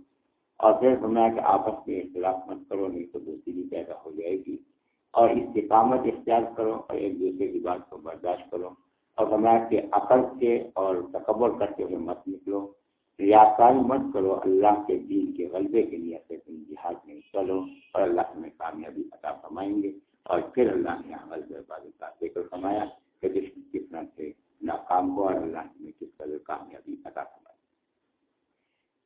اور پھر فرمایا کہ آپس میں اختلاف مت کرو، نہیں تو دوسری پیدا ہو جائے گی۔ اور استقامت اختیار کرو اور ایک دوسرے کی بات کو برداشت کرو۔ اور فرمایا کہ عقل سے اور تکبر کرتے ہوئے مت نکلو۔ ریاکاری مت کرو، اللہ کے دین کے غلبے کے لیے سے تم جہاد میں چلو اور اللہ تمہیں کامیابی عطا فرمائیں گے۔ اور پھر اللہ نے عمل بازی کا ذکر فرمایا کہ کس طرح سے ناکام کو اور اللہ نے کس قدر کامیابی عطا فرمائی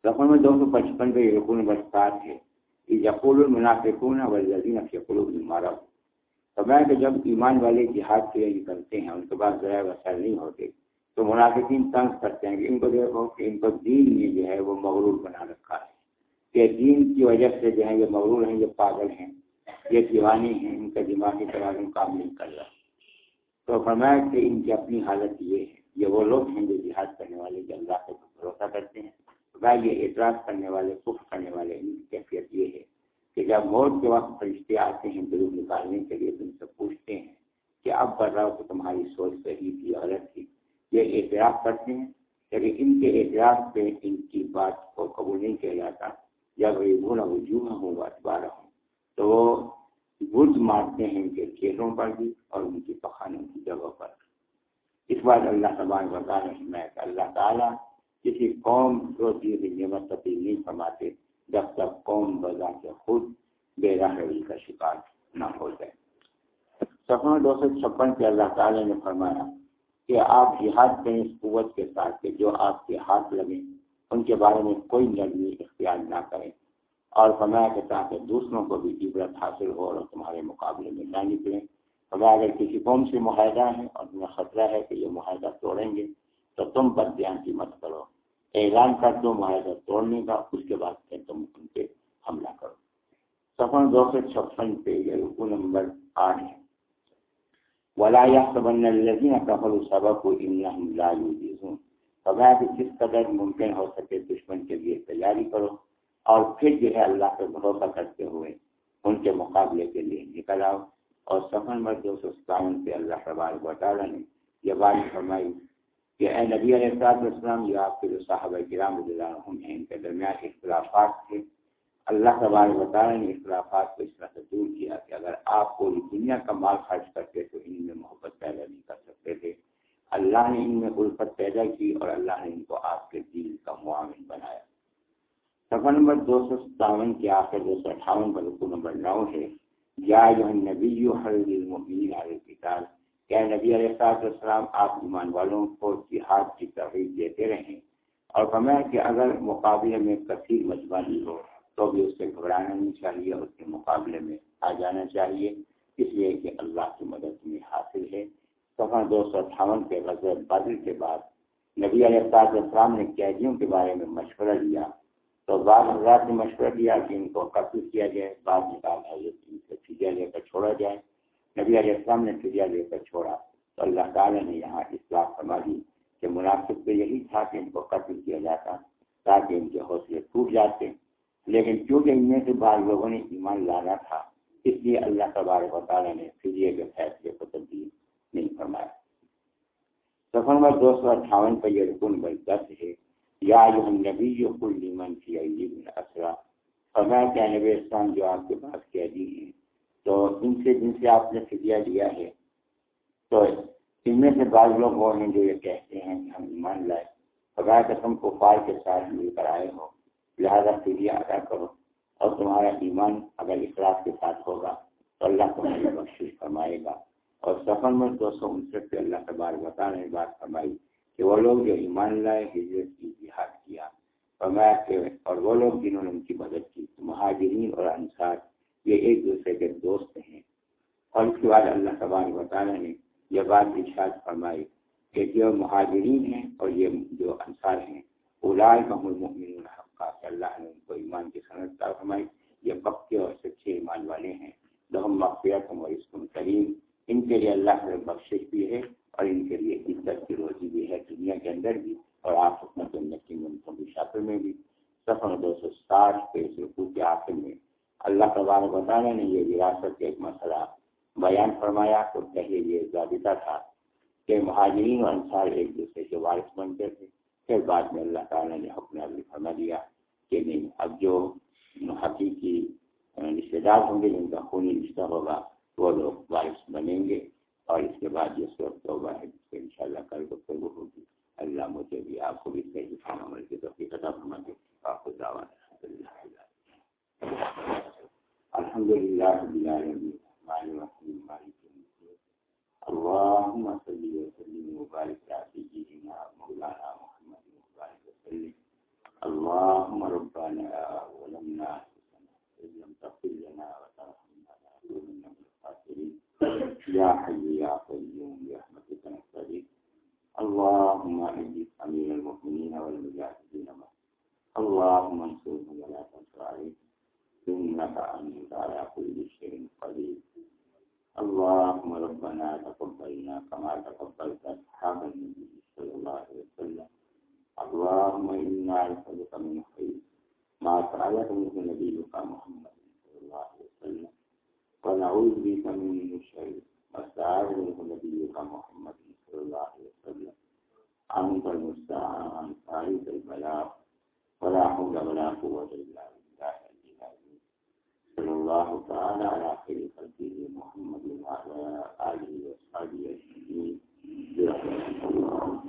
رقم میں دو سو پچپن پہ رکن نمبر سات ہے۔ یقول المنافقون والذین فی قلوبهم مرض۔ فرمایا کہ جب ایمان والے جہاد کے لیے نکلتے ہیں، ان کے پاس ذرائع وسائل نہیں ہوتے، تو منافقین تنگ کرتے ہیں کہ ان کو دیکھو کہ ان کو دین میں جو ہے وہ مغرور بنا رکھا ہے۔ کہ دین کی وجہ سے جو ہے یہ مغرور ہیں، یہ پاگل ہیں، یہ دیوانی ہیں، ان کا دماغی توازن کام نہیں کر رہا۔ تو فرمایا کہ ان کی اپنی حالت یہ ہے، یہ وہ لوگ ہیں جو جہاد کرنے والے جو اللہ کو بھروسہ کرتے ہیں۔ یہ اعتراض کرنے والے کف کرنے والے ان کی کیفیت یہ ہے کہ جب موت کے وقت فرشتے آتے ہیں دل نکالنے کے لیے تم سے پوچھتے ہیں کہ اب بڑھ رہا ہو تو تمہاری سوچ صحیح تھی غلط تھی؟ یہ اعتراف کرتے ہیں۔ لیکن ان کے اعتراف پہ ان کی بات کو قبول نہیں کیا جاتا۔ جب وہ بھولا وجوہ ہوں بارہ ہوں تو وہ برج مارتے ہیں ان کے چہروں پر بھی اور ان کی پخانوں کی جگہ پر۔ اس بات اللہ تبان بتا رہے ہیں کہ اللہ تعالیٰ کسی قوم کو دی ہوئی نعمت تبدیل نہیں فرماتے جب تک قوم بذا کے خود بے روی کا شکار نہ ہو جائے۔ سفر دو سو چھپن کے اللہ تعالی نے فرمایا کہ آپ جہاد کریں اس قوت کے ساتھ کہ جو آپ کے ہاتھ لگیں ان کے بارے میں کوئی نرمی اختیار نہ کریں۔ اور فرمایا کے تاکہ دوسروں کو بھی عبرت حاصل ہو اور تمہارے مقابلے میں نہ نکلیں۔ فرمایا اگر کسی قوم سے معاہدہ ہے اور تمہیں خطرہ ہے کہ یہ معاہدہ توڑیں گے، تو تم پر دھیان کی مت کرو۔ اعلان کر دو معاہدہ توڑنے کا، اس کے بعد پھر تم ان پہ حملہ کرو۔ سفر دو سو چھپن پہ یہ رکو نمبر آٹھ ہے۔ ولا سبن الذين كفروا سبقوا انهم لا يجوزون فرمایا کہ جس قدر ممکن ہو سکے دشمن کے لیے تیاری کرو اور پھر جو ہے اللہ پہ بھروسہ کرتے ہوئے ان کے مقابلے کے لیے نکل آؤ۔ اور سفر نمبر دو سو ستاون پہ اللہ تبارک و تعالیٰ نے یہ بات فرمائی۔ کہ اے نبی علیہ السلام السلام یہ آپ کے جو صحابہ کرام رضی اللہ ہیں، ان کے درمیان اختلافات تھے۔ اللہ تبارک بطالہ نے اختلافات کو اس طرح سے دور کیا کہ اگر آپ پوری دنیا کا مال خرچ کرتے تو ان میں محبت پیدا نہیں کر سکتے تھے۔ اللہ نے ان میں الفت پیدا کی اور اللہ نے ان کو آپ کے دین کا معاون بنایا۔ سفر نمبر دو سو ستاون کے آخر دو سو اٹھاون پر رکو نمبر نو ہے۔ یا جو نبی حرد المبین علیہ کتاب کیا نبی علیہ السلام آپ ایمان والوں کو جہاد کی تحریر دیتے رہیں اور فرمایا کہ اگر مقابلے میں کثیر مجموعی ہو تو بھی اس سے گھبرانا نہیں چاہیے اس کے مقابلے میں آ جانا چاہیے۔ اس لیے کہ اللہ کی مدد میں حاصل ہے۔ سفر دو سو اٹھاون کے غزل بدل کے بعد نبی علیہ السلام نے قیدیوں کے بارے میں مشورہ لیا۔ تو بعض حضرات نے مشورہ دیا کہ ان کو قتل کیا جائے، بعض نکال ان سے فیجا لے کر چھوڑا جائے۔ نبی علیہ السلام نے فضیا لے کر چھوڑا تو اللہ تعالیٰ نے یہاں اصلاح فرما دی کہ مناسب تو یہی تھا کہ ان کو قتل کیا جاتا تاکہ ان کے حوصلے ٹوٹ جاتے۔ لیکن کیونکہ ان میں سے بعض لوگوں نے ایمان لانا تھا، اس لیے اللہ تبارک و تعالیٰ نے فضیے کے فیصلے کو تبدیل نہیں فرمایا۔ سفر نمبر دو سو اٹھاون پر یہ رکن نمبر دس ہے، یا جو ہم نبی جو کل من کی اسرا۔ فرمایا کیا نبی اسلام جو آپ کے پاس کہہ دی ہیں تو ان سے جن سے آپ نے فدیہ لیا ہے، تو ان میں سے بعض لوگ وہ ہیں جو یہ کہتے ہیں کہ ہم ایمان لائے۔ بغیر قسم کو فار کے ساتھ مل کر آئے ہو لہٰذا فدیہ ادا کرو۔ اور تمہارا ایمان اگر اخلاق کے ساتھ ہوگا تو اللہ تمہاری بخش فرمائے گا۔ اور سفر میں دو سو انسٹھ سے اللہ کے بار بتا رہے بات فرمائی کہ وہ لوگ جو ایمان لائے، ہجرت کی جہاد کیا۔ فرمایا کہ اور وہ لوگ جنہوں نے ان کی مدد کی، مہاجرین اور انصار۔ یہ ایک دوسرے کے دوست ہیں۔ اور اس کے بعد اللہ تبار وطالعہ نے یہ بات ارشاد فرمائی کہ جو مہاجرین ہیں اور یہ جو انصار ہیں اولائے محمد حقا، کہ اللہ نے ان کو ایمان کی صنعت فرمائی۔ یہ پکے اور سچے ایمان والے ہیں۔ لہم مغفرت اور اسکم کریم۔ ان کے لیے اللہ نے بخشش بھی ہے اور ان کے لیے عزت کی روزی بھی ہے، دنیا کے اندر بھی اور آپ اپنا جنت کی منتوں کی شاطر میں بھی۔ سفر دو سو ساٹھ کے رکو کے آخر میں۔ اللہ تبارک بتانے نے یہ وراثت کا ایک مسئلہ بیان فرمایا تو پہلے یہ ضابطہ تھا کہ مہاجرین و انصار ایک دوسرے کے وارث بنتے تھے۔ پھر بعد میں اللہ تعالیٰ نے اپنے ابھی فرما دیا کہ نہیں، اب جو حقیقی رشتے دار ہوں گے، جن کا خونی رشتہ ہوگا، وہ لوگ وارث بنیں گے اور اس کے بعد یہ صورت توبہ ہے، جس کو ان شاء اللہ کل کو ہوگی۔ اللہ مجھے بھی آپ کو بھی صحیح عمل کی توفیق عطا الحمد لله رب العالمين، الرحمن الرحيم، مالك يوم الدين. اللهم صل وسلم وبارك على سيدنا مولانا محمد وبارك وسلم. اللهم ربنا ظلمنا انفسنا ان لم تغفر لنا وترحمنا لنكونن من الخاسرين. يا حي يا قيوم، برحمتك نستغيث اللهم اجب امير المؤمنين والمجاهدين. اللهم انصرهم ولا تنصر عليهم. إنك أنت على كل شيء قدير. اللهم ربنا تقبلنا كما تقبلت أصحاب النبي صلى الله عليه وسلم. اللهم إنا نسألك من خير ما سألك منه نبيك محمد صلى الله عليه وسلم. ونعوذ بك من شر ما استعاذ منه نبيك محمد صلى الله عليه وسلم. أنت المستعان عليك البلاغ. ولا حول ولا قوة إلا بالله صلى الله تعالى على خير خلقه محمد وعلى آله وصحبه أجمعين. برحمه الله